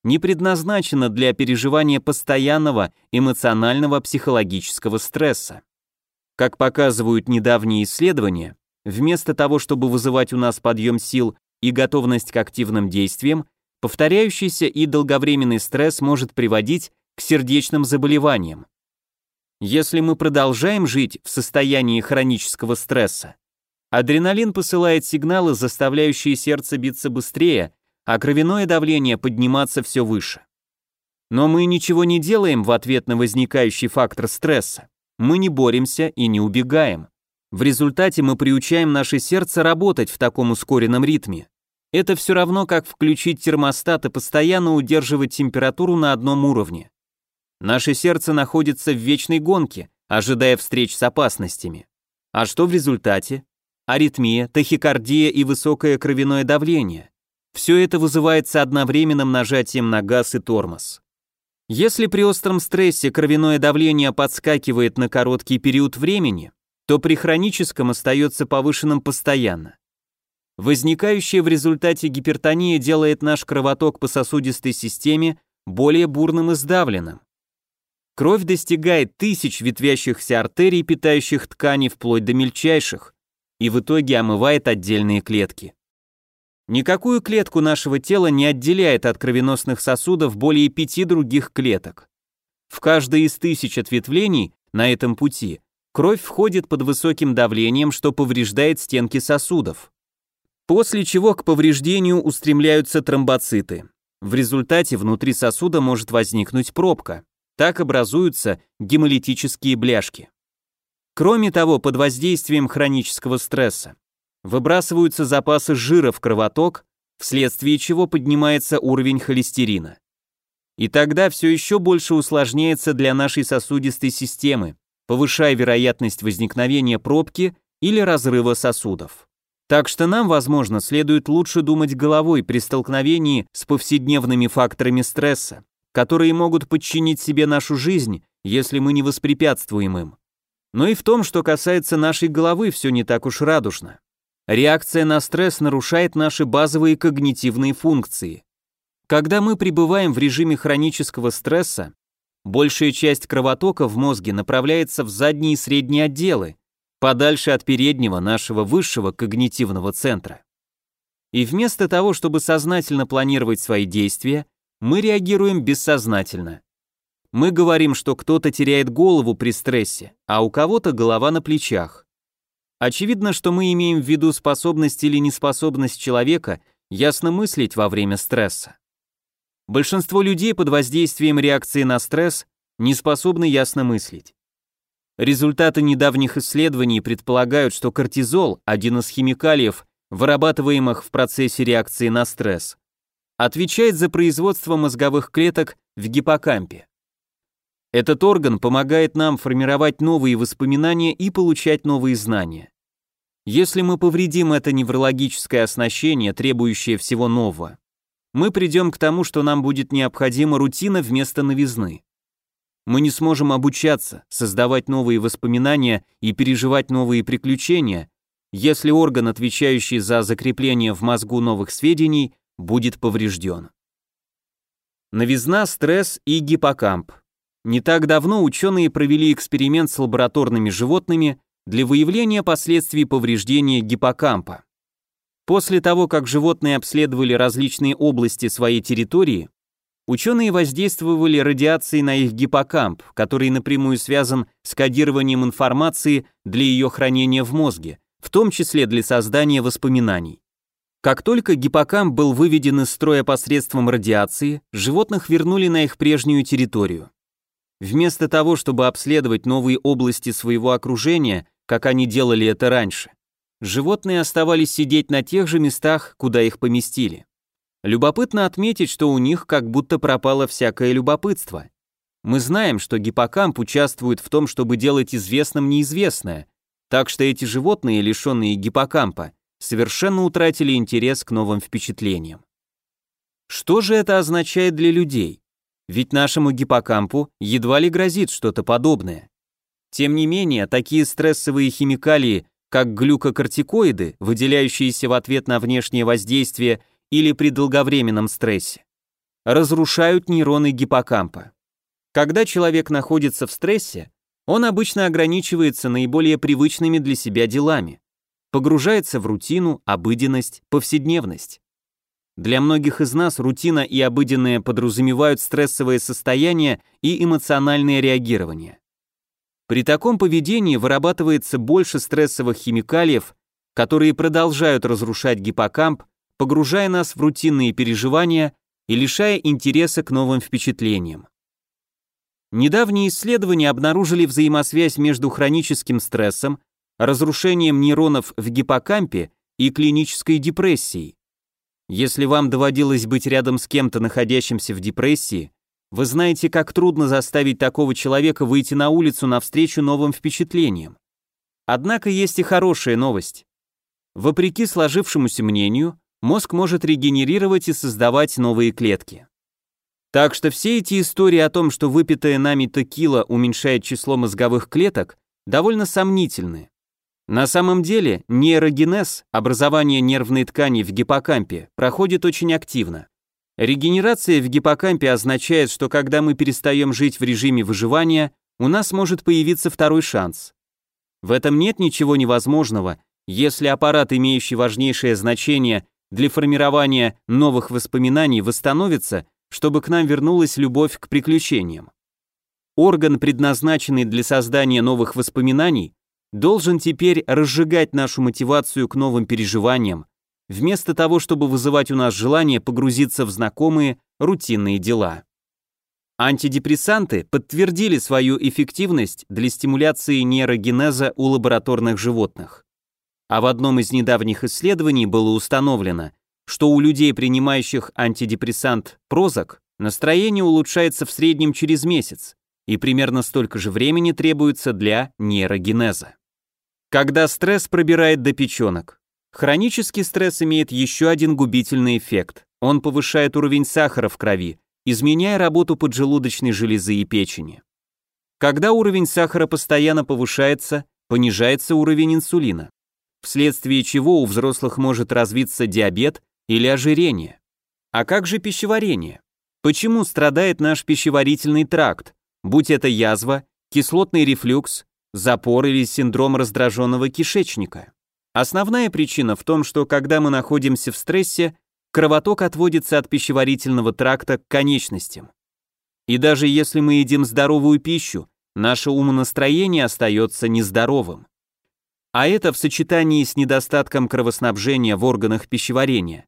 не предназначена для переживания постоянного эмоционального психологического стресса. Как показывают недавние исследования, вместо того, чтобы вызывать у нас подъем сил и готовность к активным действиям, повторяющийся и долговременный стресс может приводить к сердечным заболеваниям. Если мы продолжаем жить в состоянии хронического стресса, адреналин посылает сигналы, заставляющие сердце биться быстрее, а кровяное давление подниматься все выше. Но мы ничего не делаем в ответ на возникающий фактор стресса. Мы не боремся и не убегаем. В результате мы приучаем наше сердце работать в таком ускоренном ритме. Это все равно, как включить термостат и постоянно удерживать температуру на одном уровне. Наше сердце находится в вечной гонке, ожидая встреч с опасностями. А что в результате? Аритмия, тахикардия и высокое кровяное давление. Все это вызывается одновременным нажатием на газ и тормоз. Если при остром стрессе кровяное давление подскакивает на короткий период времени, то при хроническом остается повышенным постоянно. Возникающая в результате гипертония делает наш кровоток по сосудистой системе более бурным и сдавленным. Кровь достигает тысяч ветвящихся артерий, питающих ткани вплоть до мельчайших, и в итоге омывает отдельные клетки. Никакую клетку нашего тела не отделяет от кровеносных сосудов более пяти других клеток. В каждой из тысяч ответвлений на этом пути Кровь входит под высоким давлением, что повреждает стенки сосудов. После чего к повреждению устремляются тромбоциты. В результате внутри сосуда может возникнуть пробка. Так образуются гемолитические бляшки. Кроме того, под воздействием хронического стресса выбрасываются запасы жира в кровоток, вследствие чего поднимается уровень холестерина. И тогда все еще больше усложняется для нашей сосудистой системы, повышая вероятность возникновения пробки или разрыва сосудов. Так что нам, возможно, следует лучше думать головой при столкновении с повседневными факторами стресса, которые могут подчинить себе нашу жизнь, если мы не воспрепятствуем им. Но и в том, что касается нашей головы, все не так уж радужно. Реакция на стресс нарушает наши базовые когнитивные функции. Когда мы пребываем в режиме хронического стресса, Большая часть кровотока в мозге направляется в задние и средние отделы, подальше от переднего нашего высшего когнитивного центра. И вместо того, чтобы сознательно планировать свои действия, мы реагируем бессознательно. Мы говорим, что кто-то теряет голову при стрессе, а у кого-то голова на плечах. Очевидно, что мы имеем в виду способность или неспособность человека ясно мыслить во время стресса. Большинство людей под воздействием реакции на стресс не способны ясно мыслить. Результаты недавних исследований предполагают, что кортизол – один из химикалиев, вырабатываемых в процессе реакции на стресс, отвечает за производство мозговых клеток в гиппокампе. Этот орган помогает нам формировать новые воспоминания и получать новые знания. Если мы повредим это неврологическое оснащение, требующее всего нового, мы придем к тому, что нам будет необходима рутина вместо новизны. Мы не сможем обучаться, создавать новые воспоминания и переживать новые приключения, если орган, отвечающий за закрепление в мозгу новых сведений, будет поврежден. Новизна, стресс и гиппокамп. Не так давно ученые провели эксперимент с лабораторными животными для выявления последствий повреждения гиппокампа. После того, как животные обследовали различные области своей территории, ученые воздействовали радиацией на их гиппокамп, который напрямую связан с кодированием информации для ее хранения в мозге, в том числе для создания воспоминаний. Как только гиппокамп был выведен из строя посредством радиации, животных вернули на их прежнюю территорию. Вместо того, чтобы обследовать новые области своего окружения, как они делали это раньше, животные оставались сидеть на тех же местах, куда их поместили. Любопытно отметить, что у них как будто пропало всякое любопытство. Мы знаем, что гиппокамп участвует в том, чтобы делать известным неизвестное, так что эти животные, лишенные гиппокампа, совершенно утратили интерес к новым впечатлениям. Что же это означает для людей? Ведь нашему гиппокампу едва ли грозит что-то подобное. Тем не менее, такие стрессовые химикалии, как глюкокортикоиды, выделяющиеся в ответ на внешнее воздействие или при долговременном стрессе, разрушают нейроны гиппокампа. Когда человек находится в стрессе, он обычно ограничивается наиболее привычными для себя делами, погружается в рутину, обыденность, повседневность. Для многих из нас рутина и обыденное подразумевают стрессовое состояние и эмоциональное реагирование. При таком поведении вырабатывается больше стрессовых химикалиев, которые продолжают разрушать гиппокамп, погружая нас в рутинные переживания и лишая интереса к новым впечатлениям. Недавние исследования обнаружили взаимосвязь между хроническим стрессом, разрушением нейронов в гиппокампе и клинической депрессией. Если вам доводилось быть рядом с кем-то, находящимся в депрессии, вы знаете, как трудно заставить такого человека выйти на улицу навстречу новым впечатлениям. Однако есть и хорошая новость. Вопреки сложившемуся мнению, мозг может регенерировать и создавать новые клетки. Так что все эти истории о том, что выпитая нами текила уменьшает число мозговых клеток, довольно сомнительны. На самом деле нейрогенез, образование нервной ткани в гиппокампе, проходит очень активно. Регенерация в гиппокампе означает, что когда мы перестаем жить в режиме выживания, у нас может появиться второй шанс. В этом нет ничего невозможного, если аппарат, имеющий важнейшее значение для формирования новых воспоминаний, восстановится, чтобы к нам вернулась любовь к приключениям. Орган, предназначенный для создания новых воспоминаний, должен теперь разжигать нашу мотивацию к новым переживаниям, вместо того, чтобы вызывать у нас желание погрузиться в знакомые, рутинные дела. Антидепрессанты подтвердили свою эффективность для стимуляции нейрогенеза у лабораторных животных. А в одном из недавних исследований было установлено, что у людей, принимающих антидепрессант Прозак, настроение улучшается в среднем через месяц, и примерно столько же времени требуется для нейрогенеза. Когда стресс пробирает до печенок, Хронический стресс имеет еще один губительный эффект. Он повышает уровень сахара в крови, изменяя работу поджелудочной железы и печени. Когда уровень сахара постоянно повышается, понижается уровень инсулина, вследствие чего у взрослых может развиться диабет или ожирение. А как же пищеварение? Почему страдает наш пищеварительный тракт, будь это язва, кислотный рефлюкс, запор или синдром раздраженного кишечника? Основная причина в том, что когда мы находимся в стрессе, кровоток отводится от пищеварительного тракта к конечностям. И даже если мы едим здоровую пищу, наше умонастроение остается нездоровым. А это в сочетании с недостатком кровоснабжения в органах пищеварения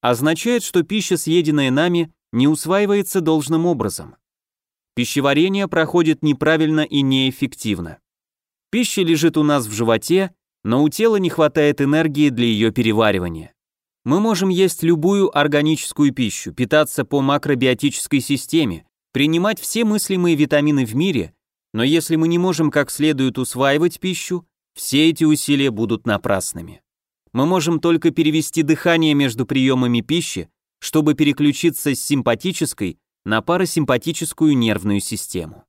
означает, что пища, съеденная нами, не усваивается должным образом. Пищеварение проходит неправильно и неэффективно. Пища лежит у нас в животе, но у тела не хватает энергии для ее переваривания. Мы можем есть любую органическую пищу, питаться по макробиотической системе, принимать все мыслимые витамины в мире, но если мы не можем как следует усваивать пищу, все эти усилия будут напрасными. Мы можем только перевести дыхание между приемами пищи, чтобы переключиться с симпатической на парасимпатическую нервную систему.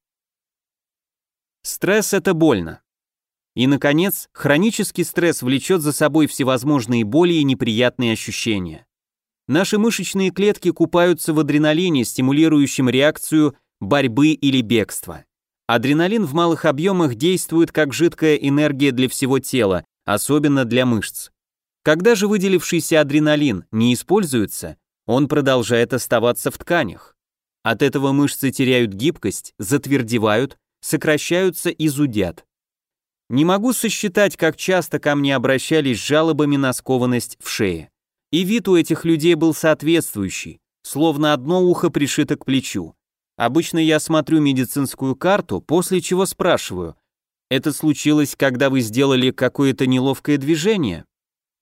Стресс – это больно. И, наконец, хронический стресс влечет за собой всевозможные боли и неприятные ощущения. Наши мышечные клетки купаются в адреналине, стимулирующем реакцию борьбы или бегства. Адреналин в малых объемах действует как жидкая энергия для всего тела, особенно для мышц. Когда же выделившийся адреналин не используется, он продолжает оставаться в тканях. От этого мышцы теряют гибкость, затвердевают, сокращаются и зудят. Не могу сосчитать, как часто ко мне обращались с жалобами на скованность в шее. И вид у этих людей был соответствующий, словно одно ухо пришито к плечу. Обычно я смотрю медицинскую карту, после чего спрашиваю, «Это случилось, когда вы сделали какое-то неловкое движение?»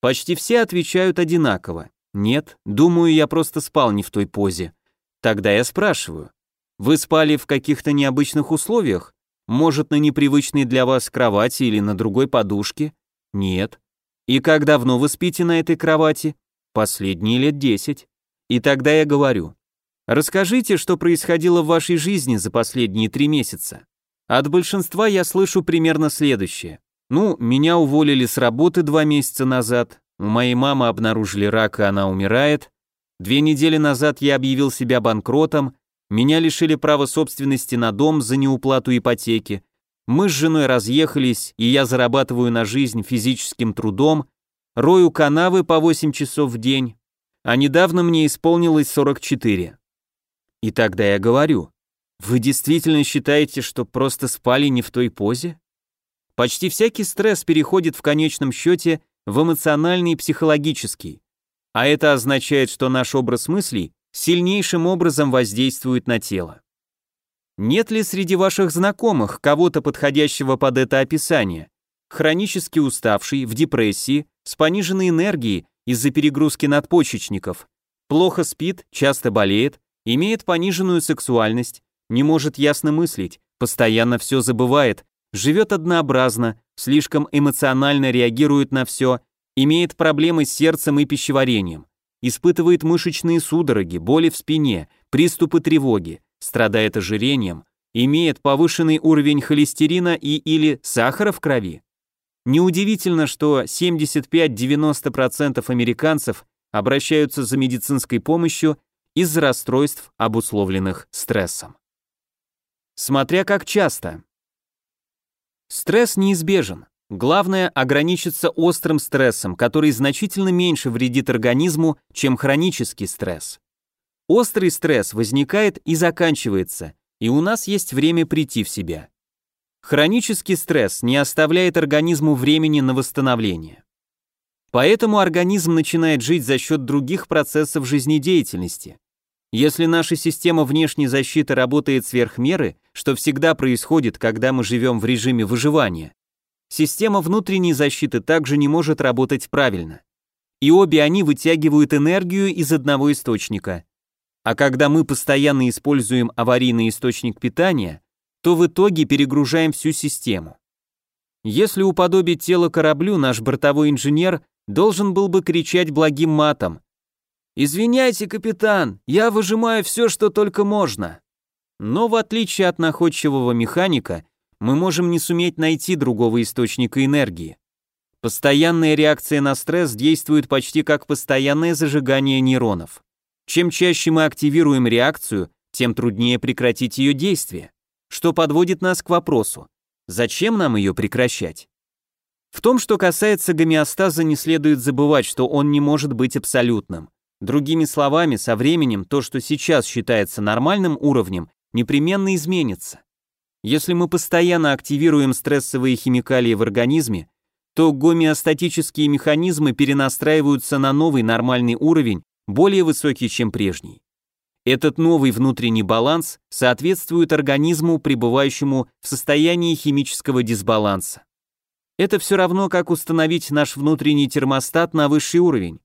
Почти все отвечают одинаково. «Нет, думаю, я просто спал не в той позе». Тогда я спрашиваю, «Вы спали в каких-то необычных условиях?» Может, на непривычной для вас кровати или на другой подушке? Нет. И как давно вы спите на этой кровати? Последние лет десять. И тогда я говорю. Расскажите, что происходило в вашей жизни за последние три месяца. От большинства я слышу примерно следующее. Ну, меня уволили с работы два месяца назад, у моей мамы обнаружили рак, и она умирает. Две недели назад я объявил себя банкротом, меня лишили права собственности на дом за неуплату ипотеки. Мы с женой разъехались, и я зарабатываю на жизнь физическим трудом, рою канавы по 8 часов в день, а недавно мне исполнилось 44. И тогда я говорю, вы действительно считаете, что просто спали не в той позе? Почти всякий стресс переходит в конечном счете в эмоциональный и психологический. А это означает, что наш образ мыслей сильнейшим образом воздействует на тело. Нет ли среди ваших знакомых кого-то подходящего под это описание? Хронически уставший, в депрессии, с пониженной энергией из-за перегрузки надпочечников, плохо спит, часто болеет, имеет пониженную сексуальность, не может ясно мыслить, постоянно все забывает, живет однообразно, слишком эмоционально реагирует на все, имеет проблемы с сердцем и пищеварением испытывает мышечные судороги, боли в спине, приступы тревоги, страдает ожирением, имеет повышенный уровень холестерина и или сахара в крови. Неудивительно, что 75-90% американцев обращаются за медицинской помощью из-за расстройств, обусловленных стрессом. Смотря как часто. Стресс неизбежен. Главное – ограничиться острым стрессом, который значительно меньше вредит организму, чем хронический стресс. Острый стресс возникает и заканчивается, и у нас есть время прийти в себя. Хронический стресс не оставляет организму времени на восстановление. Поэтому организм начинает жить за счет других процессов жизнедеятельности. Если наша система внешней защиты работает сверх меры, что всегда происходит, когда мы живем в режиме выживания, Система внутренней защиты также не может работать правильно. И обе они вытягивают энергию из одного источника. А когда мы постоянно используем аварийный источник питания, то в итоге перегружаем всю систему. Если уподобить тело кораблю, наш бортовой инженер должен был бы кричать благим матом. «Извиняйте, капитан, я выжимаю все, что только можно». Но в отличие от находчивого механика, мы можем не суметь найти другого источника энергии. Постоянная реакция на стресс действует почти как постоянное зажигание нейронов. Чем чаще мы активируем реакцию, тем труднее прекратить ее действие, что подводит нас к вопросу, зачем нам ее прекращать? В том, что касается гомеостаза, не следует забывать, что он не может быть абсолютным. Другими словами, со временем то, что сейчас считается нормальным уровнем, непременно изменится. Если мы постоянно активируем стрессовые химикалии в организме, то гомеостатические механизмы перенастраиваются на новый нормальный уровень, более высокий, чем прежний. Этот новый внутренний баланс соответствует организму, пребывающему в состоянии химического дисбаланса. Это все равно, как установить наш внутренний термостат на высший уровень.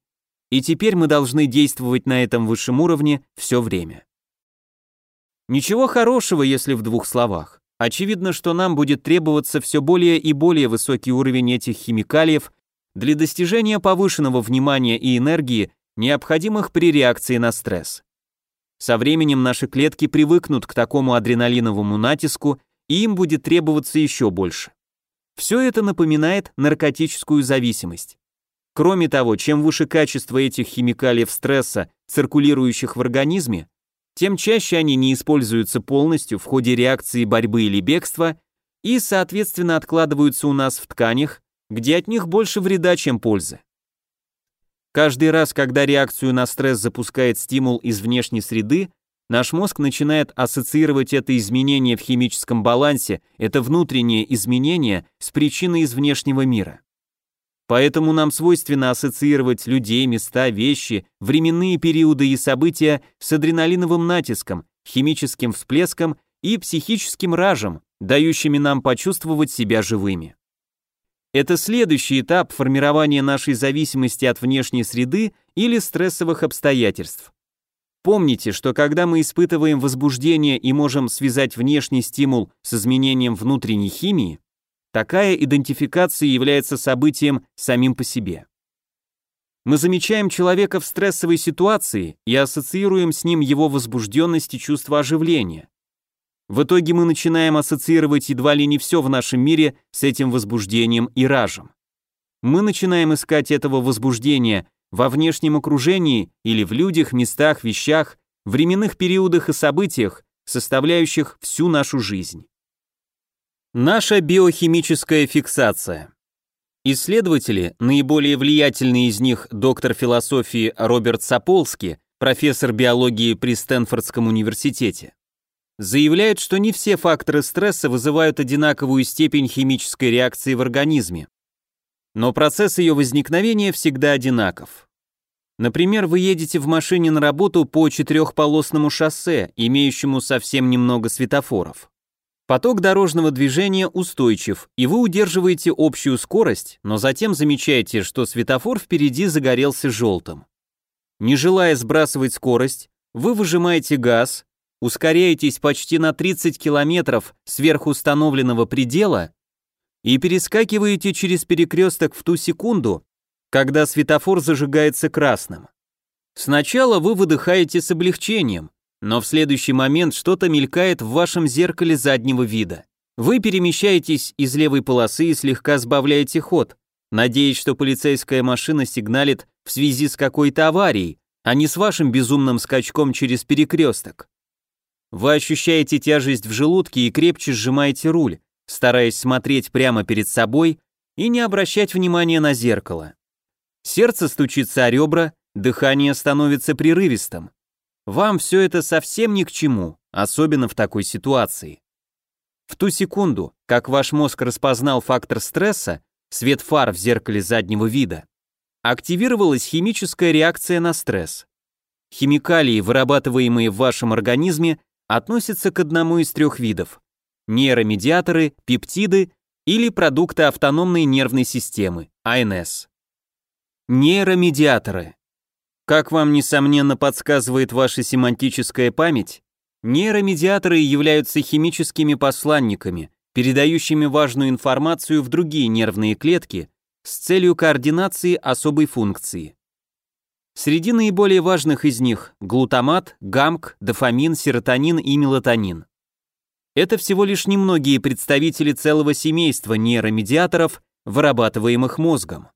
И теперь мы должны действовать на этом высшем уровне все время. Ничего хорошего, если в двух словах. Очевидно, что нам будет требоваться все более и более высокий уровень этих химикалиев для достижения повышенного внимания и энергии, необходимых при реакции на стресс. Со временем наши клетки привыкнут к такому адреналиновому натиску, и им будет требоваться еще больше. Все это напоминает наркотическую зависимость. Кроме того, чем выше качество этих химикалиев стресса, циркулирующих в организме, тем чаще они не используются полностью в ходе реакции борьбы или бегства и, соответственно, откладываются у нас в тканях, где от них больше вреда, чем пользы. Каждый раз, когда реакцию на стресс запускает стимул из внешней среды, наш мозг начинает ассоциировать это изменение в химическом балансе, это внутреннее изменение, с причиной из внешнего мира. Поэтому нам свойственно ассоциировать людей, места, вещи, временные периоды и события с адреналиновым натиском, химическим всплеском и психическим ражем, дающими нам почувствовать себя живыми. Это следующий этап формирования нашей зависимости от внешней среды или стрессовых обстоятельств. Помните, что когда мы испытываем возбуждение и можем связать внешний стимул с изменением внутренней химии, Такая идентификация является событием самим по себе. Мы замечаем человека в стрессовой ситуации и ассоциируем с ним его возбужденность и чувство оживления. В итоге мы начинаем ассоциировать едва ли не все в нашем мире с этим возбуждением и ражем. Мы начинаем искать этого возбуждения во внешнем окружении или в людях, местах, вещах, временных периодах и событиях, составляющих всю нашу жизнь. Наша биохимическая фиксация. Исследователи, наиболее влиятельные из них доктор философии Роберт Саполски, профессор биологии при Стэнфордском университете, заявляют, что не все факторы стресса вызывают одинаковую степень химической реакции в организме. Но процесс ее возникновения всегда одинаков. Например, вы едете в машине на работу по четырехполосному шоссе, имеющему совсем немного светофоров. Поток дорожного движения устойчив, и вы удерживаете общую скорость, но затем замечаете, что светофор впереди загорелся желтым. Не желая сбрасывать скорость, вы выжимаете газ, ускоряетесь почти на 30 километров сверх установленного предела и перескакиваете через перекресток в ту секунду, когда светофор зажигается красным. Сначала вы выдыхаете с облегчением, но в следующий момент что-то мелькает в вашем зеркале заднего вида. Вы перемещаетесь из левой полосы и слегка сбавляете ход, надеясь, что полицейская машина сигналит в связи с какой-то аварией, а не с вашим безумным скачком через перекресток. Вы ощущаете тяжесть в желудке и крепче сжимаете руль, стараясь смотреть прямо перед собой и не обращать внимания на зеркало. Сердце стучится о ребра, дыхание становится прерывистым. Вам все это совсем ни к чему, особенно в такой ситуации. В ту секунду, как ваш мозг распознал фактор стресса, свет фар в зеркале заднего вида, активировалась химическая реакция на стресс. Химикалии, вырабатываемые в вашем организме, относятся к одному из трех видов – нейромедиаторы, пептиды или продукты автономной нервной системы, АНС. Нейромедиаторы как вам, несомненно, подсказывает ваша семантическая память, нейромедиаторы являются химическими посланниками, передающими важную информацию в другие нервные клетки с целью координации особой функции. Среди наиболее важных из них – глутамат, гамк, дофамин, серотонин и мелатонин. Это всего лишь немногие представители целого семейства нейромедиаторов, вырабатываемых мозгом.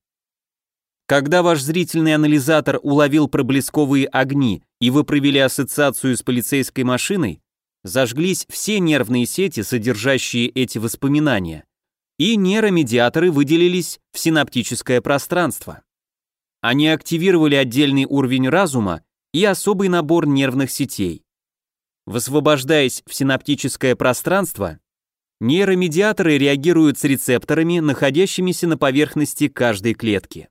Когда ваш зрительный анализатор уловил проблесковые огни и вы провели ассоциацию с полицейской машиной, зажглись все нервные сети, содержащие эти воспоминания, и нейромедиаторы выделились в синаптическое пространство. Они активировали отдельный уровень разума и особый набор нервных сетей. Высвобождаясь в синаптическое пространство, нейромедиаторы реагируют с рецепторами, находящимися на поверхности каждой клетки.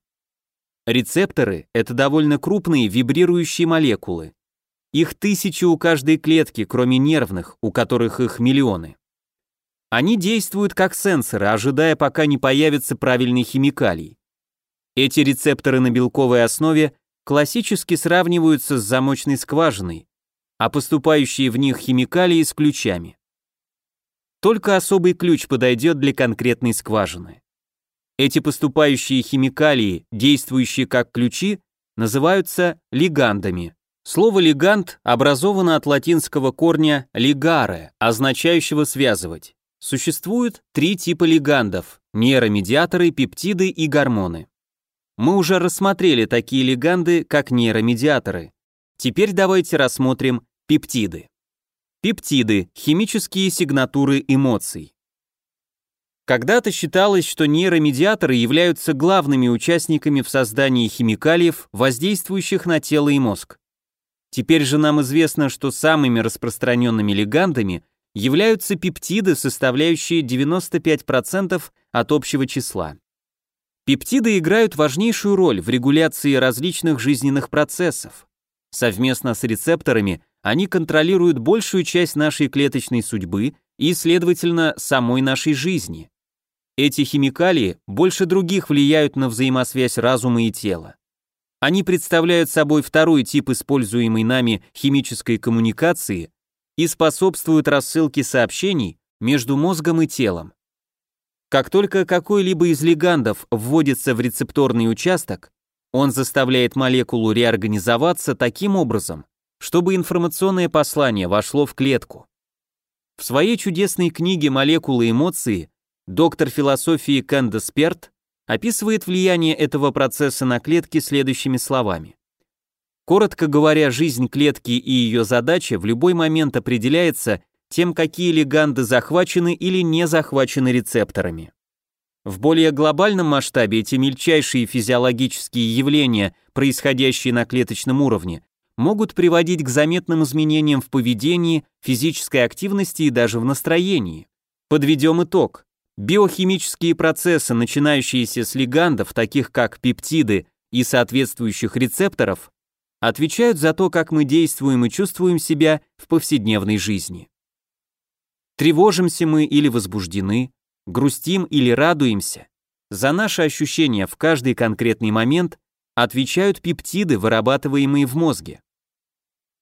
Рецепторы – это довольно крупные вибрирующие молекулы. Их тысячи у каждой клетки, кроме нервных, у которых их миллионы. Они действуют как сенсоры, ожидая, пока не появится правильный химикалий. Эти рецепторы на белковой основе классически сравниваются с замочной скважиной, а поступающие в них химикалии с ключами. Только особый ключ подойдет для конкретной скважины. Эти поступающие химикалии, действующие как ключи, называются лигандами. Слово «лигант» образовано от латинского корня «ligare», означающего «связывать». Существует три типа лигандов – нейромедиаторы, пептиды и гормоны. Мы уже рассмотрели такие лиганды, как нейромедиаторы. Теперь давайте рассмотрим пептиды. Пептиды – химические сигнатуры эмоций. Когда-то считалось, что нейромедиаторы являются главными участниками в создании химикалиев, воздействующих на тело и мозг. Теперь же нам известно, что самыми распространенными легандами являются пептиды, составляющие 95% от общего числа. Пептиды играют важнейшую роль в регуляции различных жизненных процессов. Совместно с рецепторами они контролируют большую часть нашей клеточной судьбы и, следовательно, самой нашей жизни. Эти химикалии больше других влияют на взаимосвязь разума и тела. Они представляют собой второй тип используемой нами химической коммуникации и способствуют рассылке сообщений между мозгом и телом. Как только какой-либо из лигандов вводится в рецепторный участок, он заставляет молекулу реорганизоваться таким образом, чтобы информационное послание вошло в клетку. В своей чудесной книге «Молекулы эмоции» Доктор философии Кэндас Перт описывает влияние этого процесса на клетки следующими словами. Коротко говоря, жизнь клетки и ее задача в любой момент определяется тем, какие леганды захвачены или не захвачены рецепторами. В более глобальном масштабе эти мельчайшие физиологические явления, происходящие на клеточном уровне, могут приводить к заметным изменениям в поведении, физической активности и даже в настроении. Подведем итог. Биохимические процессы, начинающиеся с лигандов, таких как пептиды и соответствующих рецепторов, отвечают за то, как мы действуем и чувствуем себя в повседневной жизни. Тревожимся мы или возбуждены, грустим или радуемся. За наши ощущения в каждый конкретный момент отвечают пептиды, вырабатываемые в мозге.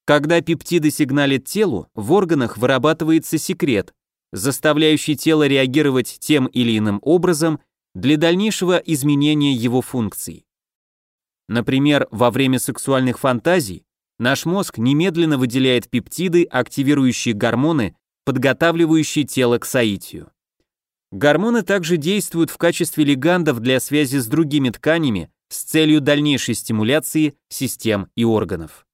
Когда пептиды сигналят телу, в органах вырабатывается секрет, заставляющий тело реагировать тем или иным образом для дальнейшего изменения его функций. Например, во время сексуальных фантазий наш мозг немедленно выделяет пептиды, активирующие гормоны, подготавливающие тело к саитию. Гормоны также действуют в качестве легандов для связи с другими тканями с целью дальнейшей стимуляции систем и органов.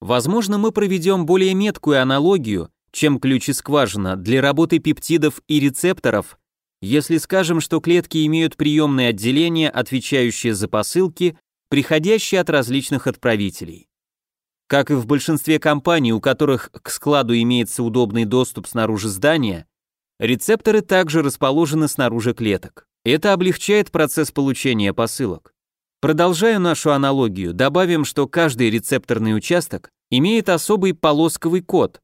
Возможно, мы проведем более меткую аналогию чем ключ и скважина для работы пептидов и рецепторов, если скажем, что клетки имеют приемные отделения, отвечающие за посылки, приходящие от различных отправителей. Как и в большинстве компаний, у которых к складу имеется удобный доступ снаружи здания, рецепторы также расположены снаружи клеток. Это облегчает процесс получения посылок. Продолжая нашу аналогию, добавим, что каждый рецепторный участок имеет особый полосковый код,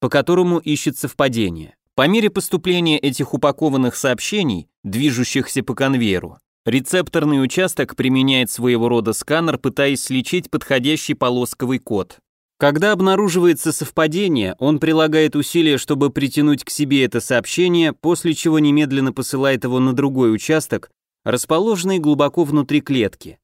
по которому ищет совпадение. По мере поступления этих упакованных сообщений, движущихся по конвейеру, рецепторный участок применяет своего рода сканер, пытаясь сличить подходящий полосковый код. Когда обнаруживается совпадение, он прилагает усилия, чтобы притянуть к себе это сообщение, после чего немедленно посылает его на другой участок, расположенный глубоко внутри клетки.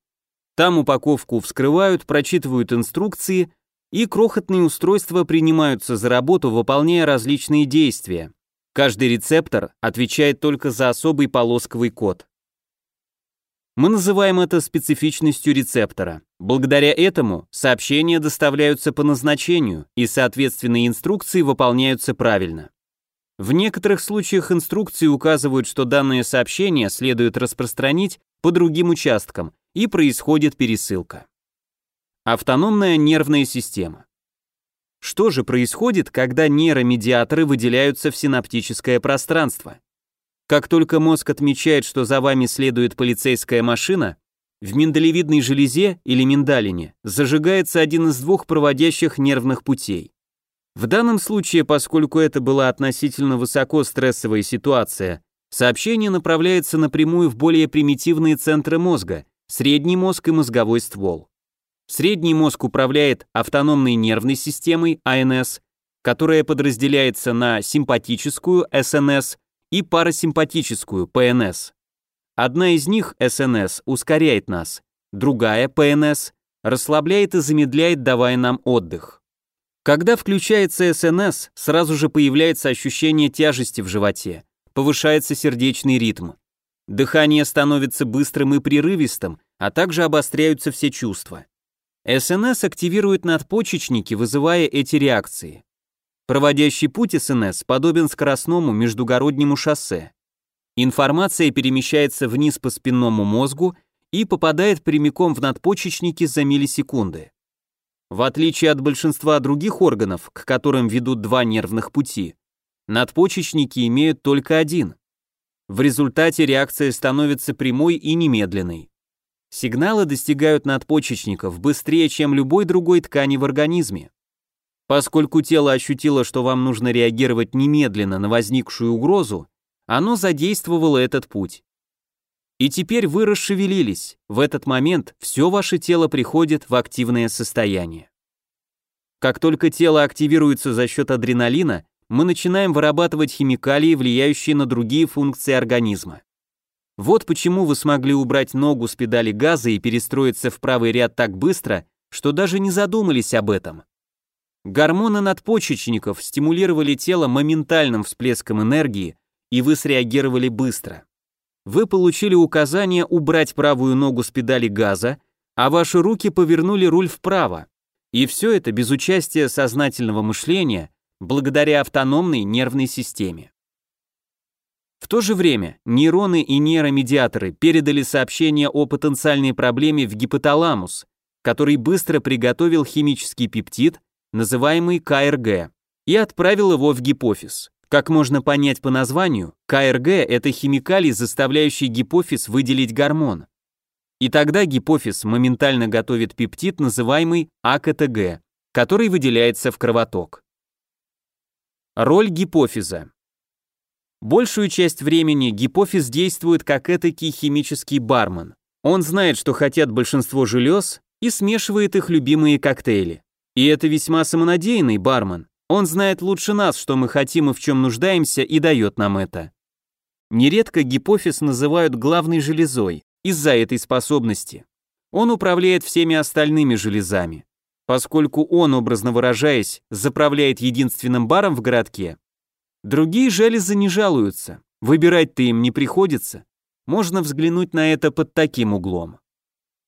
Там упаковку вскрывают, прочитывают инструкции и крохотные устройства принимаются за работу, выполняя различные действия. Каждый рецептор отвечает только за особый полосковый код. Мы называем это специфичностью рецептора. Благодаря этому сообщения доставляются по назначению, и соответственные инструкции выполняются правильно. В некоторых случаях инструкции указывают, что данное сообщение следует распространить по другим участкам, и происходит пересылка. Автономная нервная система. Что же происходит, когда нейромедиаторы выделяются в синаптическое пространство? Как только мозг отмечает, что за вами следует полицейская машина, в миндалевидной железе или миндалине зажигается один из двух проводящих нервных путей. В данном случае, поскольку это была относительно высоко стрессовая ситуация, сообщение направляется напрямую в более примитивные центры мозга, средний мозг и мозговой ствол. Средний мозг управляет автономной нервной системой АНС, которая подразделяется на симпатическую СНС и парасимпатическую ПНС. Одна из них, СНС, ускоряет нас, другая, ПНС, расслабляет и замедляет, давая нам отдых. Когда включается СНС, сразу же появляется ощущение тяжести в животе, повышается сердечный ритм. Дыхание становится быстрым и прерывистым, а также обостряются все чувства. СНС активирует надпочечники, вызывая эти реакции. Проводящий путь СНС подобен скоростному междугороднему шоссе. Информация перемещается вниз по спинному мозгу и попадает прямиком в надпочечники за миллисекунды. В отличие от большинства других органов, к которым ведут два нервных пути, надпочечники имеют только один. В результате реакция становится прямой и немедленной. Сигналы достигают надпочечников быстрее, чем любой другой ткани в организме. Поскольку тело ощутило, что вам нужно реагировать немедленно на возникшую угрозу, оно задействовало этот путь. И теперь вы расшевелились, в этот момент все ваше тело приходит в активное состояние. Как только тело активируется за счет адреналина, мы начинаем вырабатывать химикалии, влияющие на другие функции организма. Вот почему вы смогли убрать ногу с педали газа и перестроиться в правый ряд так быстро, что даже не задумались об этом. Гормоны надпочечников стимулировали тело моментальным всплеском энергии, и вы среагировали быстро. Вы получили указание убрать правую ногу с педали газа, а ваши руки повернули руль вправо. И все это без участия сознательного мышления, благодаря автономной нервной системе. В то же время нейроны и нейромедиаторы передали сообщение о потенциальной проблеме в гипоталамус, который быстро приготовил химический пептид, называемый КРГ, и отправил его в гипофиз. Как можно понять по названию, КРГ – это химикалий, заставляющий гипофиз выделить гормон. И тогда гипофиз моментально готовит пептид, называемый АКТГ, который выделяется в кровоток. Роль гипофиза. Большую часть времени гипофиз действует как этакий химический бармен. Он знает, что хотят большинство желез, и смешивает их любимые коктейли. И это весьма самонадеянный бармен. Он знает лучше нас, что мы хотим и в чем нуждаемся, и дает нам это. Нередко гипофиз называют главной железой из-за этой способности. Он управляет всеми остальными железами. Поскольку он, образно выражаясь, заправляет единственным баром в городке, Другие железы не жалуются, выбирать-то им не приходится. Можно взглянуть на это под таким углом.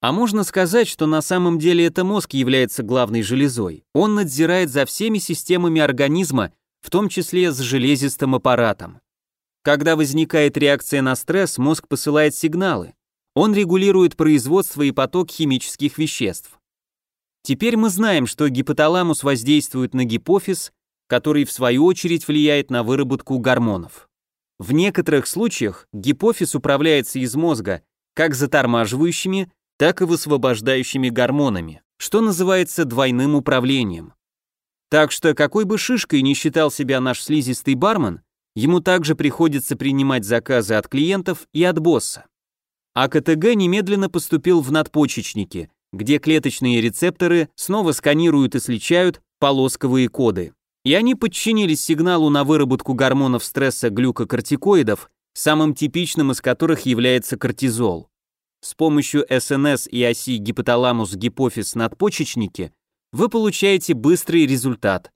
А можно сказать, что на самом деле это мозг является главной железой. Он надзирает за всеми системами организма, в том числе с железистым аппаратом. Когда возникает реакция на стресс, мозг посылает сигналы. Он регулирует производство и поток химических веществ. Теперь мы знаем, что гипоталамус воздействует на гипофиз, который в свою очередь влияет на выработку гормонов. В некоторых случаях гипофиз управляется из мозга как затормаживающими, так и высвобождающими гормонами, что называется двойным управлением. Так что какой бы шишкой ни считал себя наш слизистый бармен, ему также приходится принимать заказы от клиентов и от босса. А КТГ немедленно поступил в надпочечники, где клеточные рецепторы снова сканируют и сличают полосковые коды и они подчинились сигналу на выработку гормонов стресса глюкокортикоидов, самым типичным из которых является кортизол. С помощью СНС и оси гипоталамус-гипофиз-надпочечники вы получаете быстрый результат.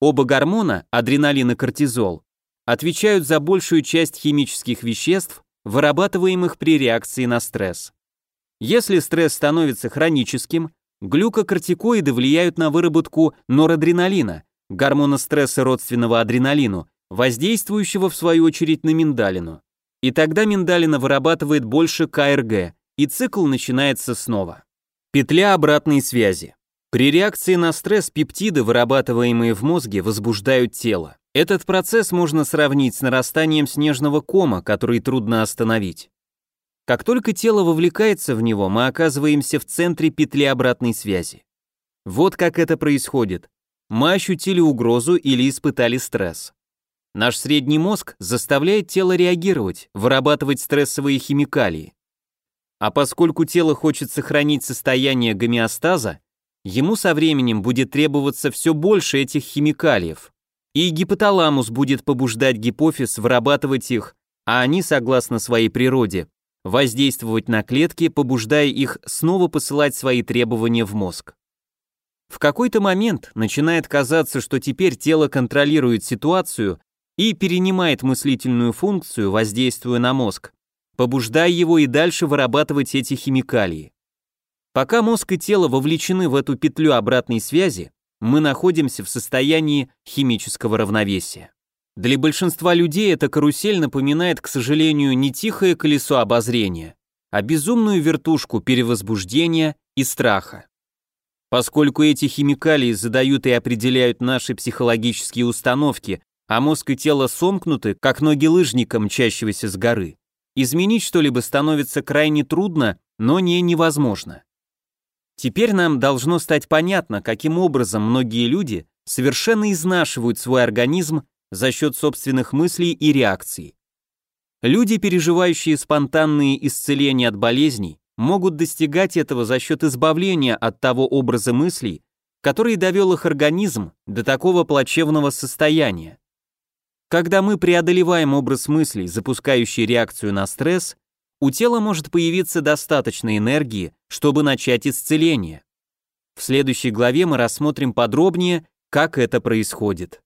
Оба гормона, адреналин и кортизол, отвечают за большую часть химических веществ, вырабатываемых при реакции на стресс. Если стресс становится хроническим, глюкокортикоиды влияют на выработку норадреналина, гормона стресса родственного адреналину, воздействующего в свою очередь на миндалину. И тогда миндалина вырабатывает больше КРГ, и цикл начинается снова. Петля обратной связи. При реакции на стресс пептиды, вырабатываемые в мозге, возбуждают тело. Этот процесс можно сравнить с нарастанием снежного кома, который трудно остановить. Как только тело вовлекается в него, мы оказываемся в центре петли обратной связи. Вот как это происходит мы ощутили угрозу или испытали стресс. Наш средний мозг заставляет тело реагировать, вырабатывать стрессовые химикалии. А поскольку тело хочет сохранить состояние гомеостаза, ему со временем будет требоваться все больше этих химикалиев, и гипоталамус будет побуждать гипофиз вырабатывать их, а они, согласно своей природе, воздействовать на клетки, побуждая их снова посылать свои требования в мозг. В какой-то момент начинает казаться, что теперь тело контролирует ситуацию и перенимает мыслительную функцию, воздействуя на мозг, побуждая его и дальше вырабатывать эти химикалии. Пока мозг и тело вовлечены в эту петлю обратной связи, мы находимся в состоянии химического равновесия. Для большинства людей эта карусель напоминает, к сожалению, не тихое колесо обозрения, а безумную вертушку перевозбуждения и страха поскольку эти химикалии задают и определяют наши психологические установки, а мозг и тело сомкнуты, как ноги лыжника, мчащегося с горы. Изменить что-либо становится крайне трудно, но не невозможно. Теперь нам должно стать понятно, каким образом многие люди совершенно изнашивают свой организм за счет собственных мыслей и реакций. Люди, переживающие спонтанные исцеления от болезней, могут достигать этого за счет избавления от того образа мыслей, который довел их организм до такого плачевного состояния. Когда мы преодолеваем образ мыслей, запускающий реакцию на стресс, у тела может появиться достаточно энергии, чтобы начать исцеление. В следующей главе мы рассмотрим подробнее, как это происходит.